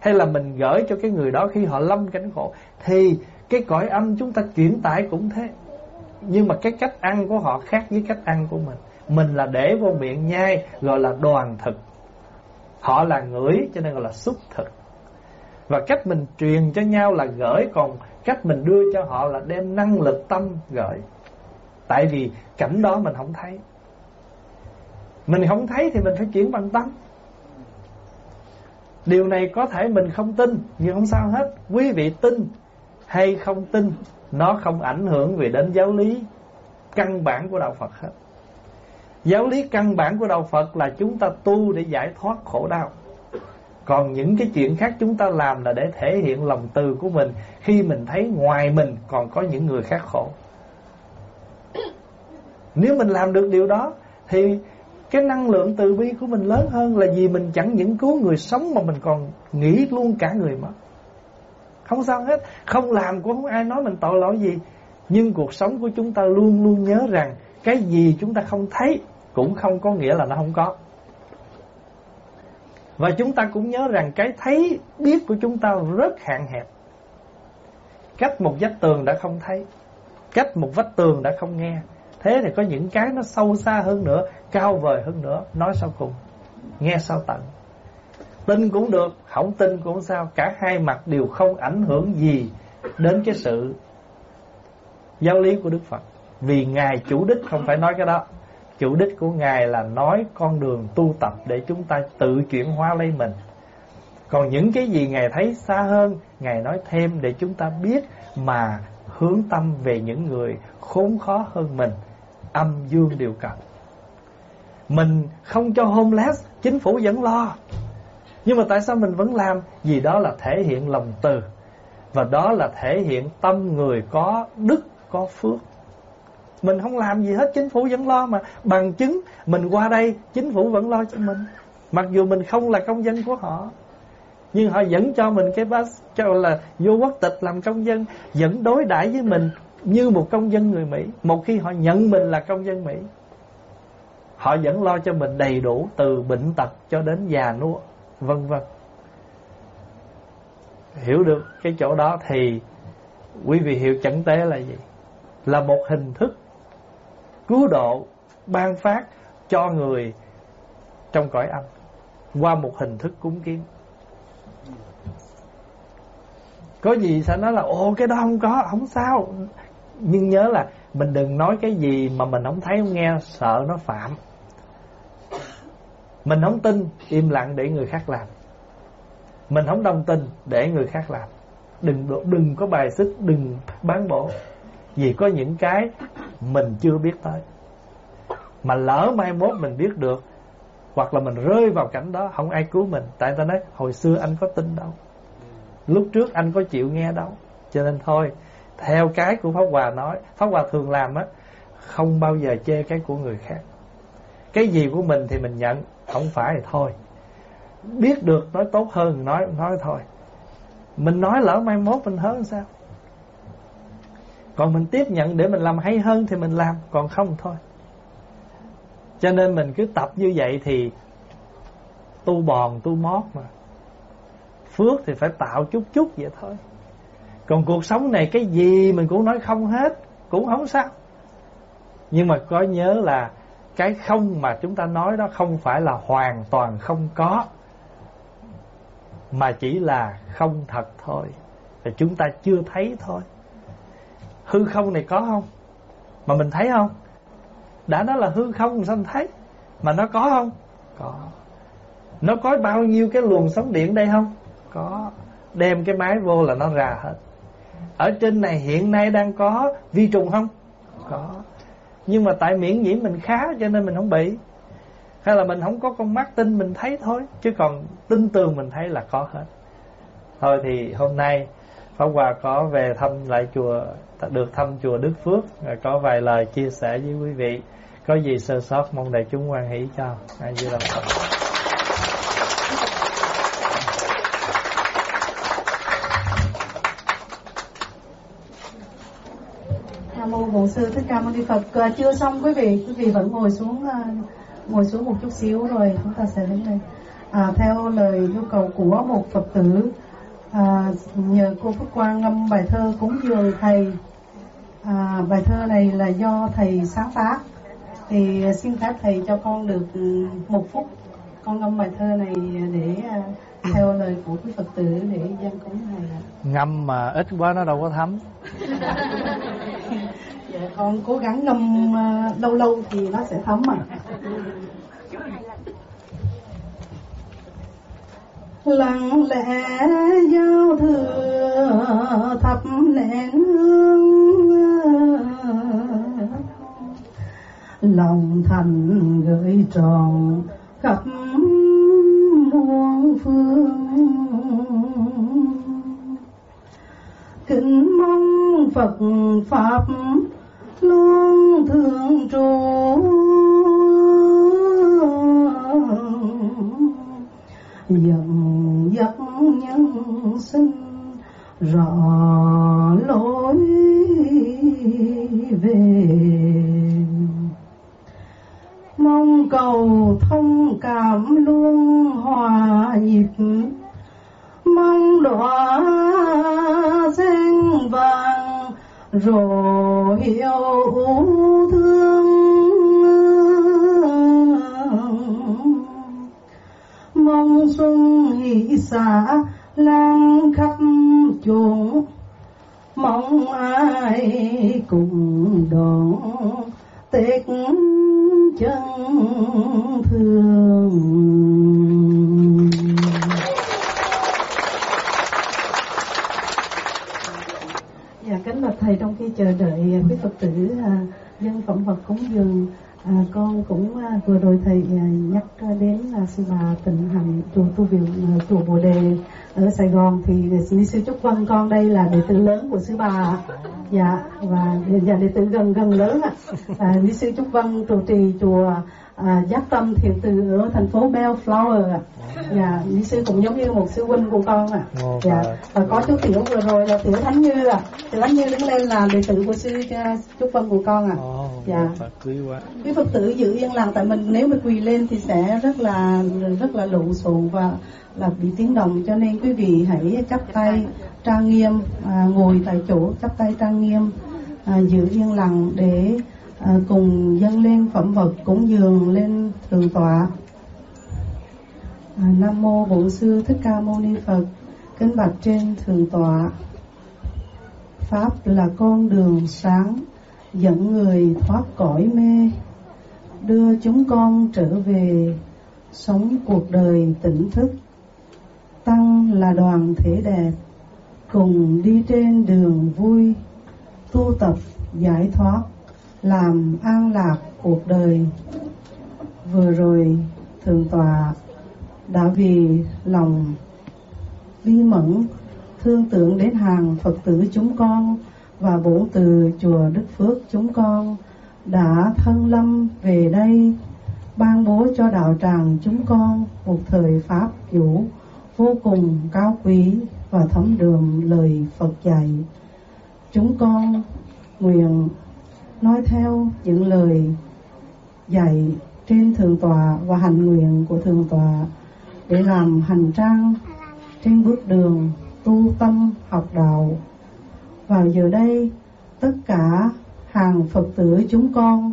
Hay là mình gửi cho cái người đó khi họ lâm cảnh khổ. Thì cái cõi âm chúng ta chuyển tải cũng thế. Nhưng mà cái cách ăn của họ khác với cách ăn của mình. Mình là để vô miệng nhai, gọi là đoàn thực. Họ là ngửi, cho nên gọi là xúc thực. Và cách mình truyền cho nhau là gửi, còn cách mình đưa cho họ là đem năng lực tâm gửi. Tại vì cảnh đó mình không thấy. Mình không thấy thì mình phải chuyển bằng tâm. Điều này có thể mình không tin, nhưng không sao hết. Quý vị tin hay không tin, nó không ảnh hưởng về đến giáo lý căn bản của đạo Phật hết. Giáo lý căn bản của đạo Phật là chúng ta tu để giải thoát khổ đau. Còn những cái chuyện khác chúng ta làm là để thể hiện lòng từ của mình khi mình thấy ngoài mình còn có những người khác khổ. Nếu mình làm được điều đó, thì cái năng lượng từ bi của mình lớn hơn là vì mình chẳng những cứu người sống mà mình còn nghĩ luôn cả người mất. Không sao hết. Không làm cũng không ai nói mình tội lỗi gì. Nhưng cuộc sống của chúng ta luôn luôn nhớ rằng Cái gì chúng ta không thấy Cũng không có nghĩa là nó không có. Và chúng ta cũng nhớ rằng Cái thấy, biết của chúng ta rất hạn hẹp. Cách một vách tường đã không thấy. Cách một vách tường đã không nghe. Thế thì có những cái nó sâu xa hơn nữa, Cao vời hơn nữa. Nói sau cùng, Nghe sau tận. Tin cũng được, không tin cũng sao. Cả hai mặt đều không ảnh hưởng gì Đến cái sự Giáo lý của Đức Phật. Vì Ngài chủ đích không phải nói cái đó. Chủ đích của Ngài là nói con đường tu tập Để chúng ta tự chuyển hóa lấy mình. Còn những cái gì Ngài thấy xa hơn Ngài nói thêm để chúng ta biết Mà hướng tâm về những người khốn khó hơn mình. Âm dương đều cần. Mình không cho homeless Chính phủ vẫn lo nhưng mà tại sao mình vẫn làm? Vì đó là thể hiện lòng từ. Và đó là thể hiện tâm người có đức, có phước. Mình không làm gì hết, chính phủ vẫn lo mà. Bằng chứng mình qua đây, chính phủ vẫn lo cho mình. Mặc dù mình không là công dân của họ Nhưng họ vẫn cho mình cái pass cho là vô quốc tịch làm công dân Vẫn đối đãi với mình như một công dân người Mỹ Một khi họ nhận mình là công dân Mỹ. Họ vẫn lo cho mình đầy đủ từ bệnh tật cho đến già nua vân vân. Hiểu được cái chỗ đó thì quý vị hiểu chẩn tế là gì? Là một hình thức cứu độ, ban phát cho người trong cõi âm qua một hình thức cúng kiến. Có gì sẽ nói là, ồ, cái đó không có, không sao. Nhưng nhớ là mình đừng nói cái gì mà mình không thấy, không nghe, sợ nó phạm mình không tin Im lặng để người khác làm. Mình không đồng tình để người khác làm. Đừng đừng có bài xích, Đừng bán bổ. Vì có những cái Mình chưa biết tới. Mà lỡ mai mốt mình biết được, Hoặc là mình rơi vào cảnh đó, Không ai cứu mình. Tại ta nói, hồi xưa anh có tin đâu. Lúc trước anh có chịu nghe đâu. Cho nên thôi, Theo cái của Pháp Hòa nói, Pháp Hòa thường làm á, không bao giờ chê cái của người khác. Cái gì của mình thì mình nhận không phải thì thôi. Biết được nói tốt hơn nói nói thôi. Mình nói lỡ mai mốt mình hơn sao? Còn mình tiếp nhận để mình làm hay hơn thì mình làm, còn không thôi. Cho nên mình cứ tập như vậy thì tu bòn, tu mót mà. Phước thì phải tạo chút chút vậy thôi. Còn cuộc sống này cái gì mình cũng nói không hết, cũng không sao. Nhưng mà có nhớ là cái không mà chúng ta nói đó không phải là hoàn toàn không có, mà chỉ là không thật thôi. Thì chúng ta chưa thấy thôi. Hư không này có không? Mà mình thấy không? Đã nói là hư không sao mình thấy? Mà nó có không? Có. Nó có bao nhiêu cái luồng sóng điện đây không? Có. Đem cái máy vô là nó ra hết. Ở trên này hiện nay đang có vi trùng không? Có nhưng mà tại miễn nhiễm mình khá, cho nên mình không bị. Hay là mình không có con mắt tin, mình thấy thôi. Chứ còn tin tường mình thấy là có hết. Thôi thì hôm nay, Pháp Hòa có về thăm lại chùa, được thăm chùa Đức Phước có vài lời chia sẻ với quý vị. Có gì sơ sót, mong đại chúng quan hỷ cho. Ai di Bổn sư Thích Ca Mâu Ni Phật. À, chưa xong quý vị, quý vị vẫn ngồi xuống uh, ngồi xuống một chút xíu rồi chúng ta sẽ đến đây. À, theo lời yêu cầu của một Phật tử à, nhờ cô Phước Quang ngâm bài thơ cúng dường thầy. À, bài thơ này là do thầy sáng tác thì xin phép thầy cho con được ừ, một phút con ngâm bài thơ này để à, theo lời của quý phật tử để dân cúng thầy ngâm mà ít quá nó đâu có thấm dạ con cố gắng ngâm à, lâu lâu thì nó sẽ thấm mà. Lặng lẽ giao thừa thắp nén hương. Lòng thành gửi tròn khắp muôn phương. Kính mong phật pháp luôn thường trụ. Dần dắt nhân sinh rõ lối về. Mong cầu thông cảm luôn hòa nhịp, mong đoạn rồi yêu thương mong xuân hỷ xả lan khắp chốn. Mong ai cùng đón tết chân thương dạ kính bạch thầy trong khi chờ đợi à, quý phật tử à, dân phẩm vật cúng dường À, con cũng à, vừa rồi thầy à, nhắc đến là sư bà tịnh hạnh chùa tu viện à, chùa bồ đề ở sài gòn. Thì à, ni sư trúc vân con đây là đệ tử lớn của sư bà dạ và dạ đệ tử gần gần lớn ạ. À, ni sư trúc vân trụ trì chùa à, giác tâm thiện từ ở thành phố Bellflower ạ dạ ni sư cũng giống như một sư huynh của con ạ dạ và có chú tiểu vừa rồi là tiểu thánh như ạ tiểu thánh như đứng lên là đệ tử của sư trúc vân của con ạ dạ. quý phật tử giữ yên lặng tại mình nếu mà quỳ lên thì sẽ rất là rất là lộn xộn và là bị tiếng động. Cho nên quý vị hãy chắp tay trang nghiêm à, ngồi tại chỗ chắp tay trang nghiêm à, giữ yên lặng để à, cùng dâng lên phẩm vật cúng dường lên thượng tọa. À, nam mô bổn sư thích ca mâu ni phật kính bạch trên thượng tọa. Pháp là con đường sáng dẫn người thoát cõi mê đưa chúng con trở về sống cuộc đời tỉnh thức. Tăng là đoàn thể đẹp cùng đi trên đường vui tu tập giải thoát làm an lạc cuộc đời vừa rồi, thượng tọa đã vì lòng bi mẫn thương tưởng đến hàng phật tử chúng con và bổn từ chùa đức phước chúng con đã thân lâm về đây, ban bố cho đạo tràng chúng con một thời pháp vũ vô cùng cao quý và thấm đường lời Phật dạy. Chúng con nguyện nói theo những lời dạy trên thượng tọa và hành nguyện của thượng tọa để làm hành trang trên bước đường tu tâm học đạo. Vào giờ đây, tất cả hàng Phật tử chúng con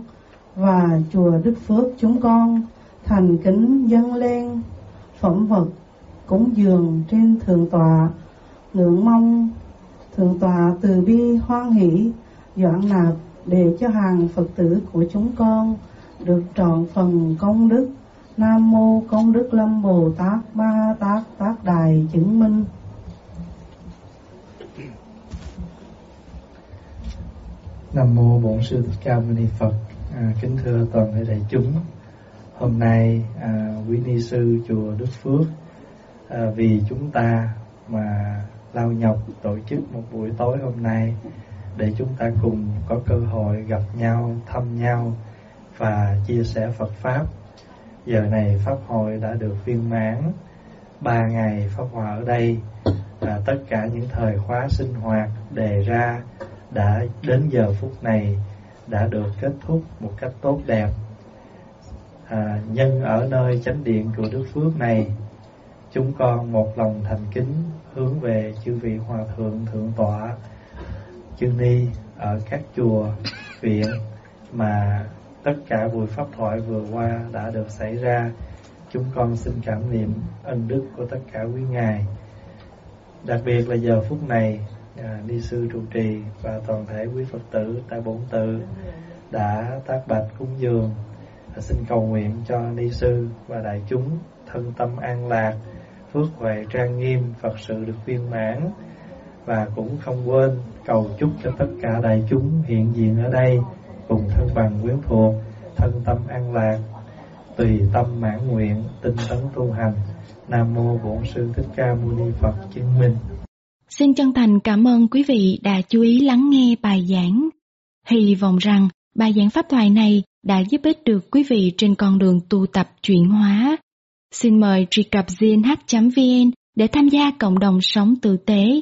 và chùa Đức Phước chúng con thành kính dâng lên phẩm vật cúng dường trên thượng tọa ngưỡng mong thượng tọa từ bi hoan hỷ doãn nạp để cho hàng phật tử của chúng con được trọn phần công đức. Nam mô công đức lâm bồ tát ma tát tát đài chứng minh. Nam mô bổn sư thích ca mâu ni phật. À, kính thưa toàn thể đại chúng. Hôm nay à, quý ni sư chùa đức phước à, vì chúng ta mà lao nhọc tổ chức một buổi tối hôm nay để chúng ta cùng có cơ hội gặp nhau, thăm nhau và chia sẻ Phật Pháp. Giờ này Pháp hội đã được viên mãn, ba ngày Pháp hòa ở đây, và tất cả những thời khóa sinh hoạt đề ra đã đến giờ phút này đã được kết thúc một cách tốt đẹp. À, nhân ở nơi chánh điện của Đức Phước này chúng con một lòng thành kính hướng về chư vị hòa thượng thượng tọa chư ni ở các chùa viện mà tất cả buổi pháp thoại vừa qua đã được xảy ra. Chúng con xin cảm niệm ân đức của tất cả quý ngài. Đặc biệt là giờ phút này à, ni sư trụ trì và toàn thể quý phật tử tại bổn tự đã tác bạch cúng dường. À, xin cầu nguyện cho ni sư và đại chúng thân tâm an lạc phước huệ trang nghiêm Phật sự được viên mãn và cũng không quên cầu chúc cho tất cả đại chúng hiện diện ở đây cùng thân bằng quyến thuộc, thân tâm an lạc, tùy tâm mãn nguyện, tinh tấn tu hành. Nam mô bổn sư thích ca mâu ni phật chứng minh. Xin chân thành cảm ơn quý vị đã chú ý lắng nghe bài giảng. Hy vọng rằng bài giảng pháp thoại này đã giúp ích được quý vị trên con đường tu tập chuyển hóa. Xin mời truy cập gnh.vn để tham gia cộng đồng sống tử tế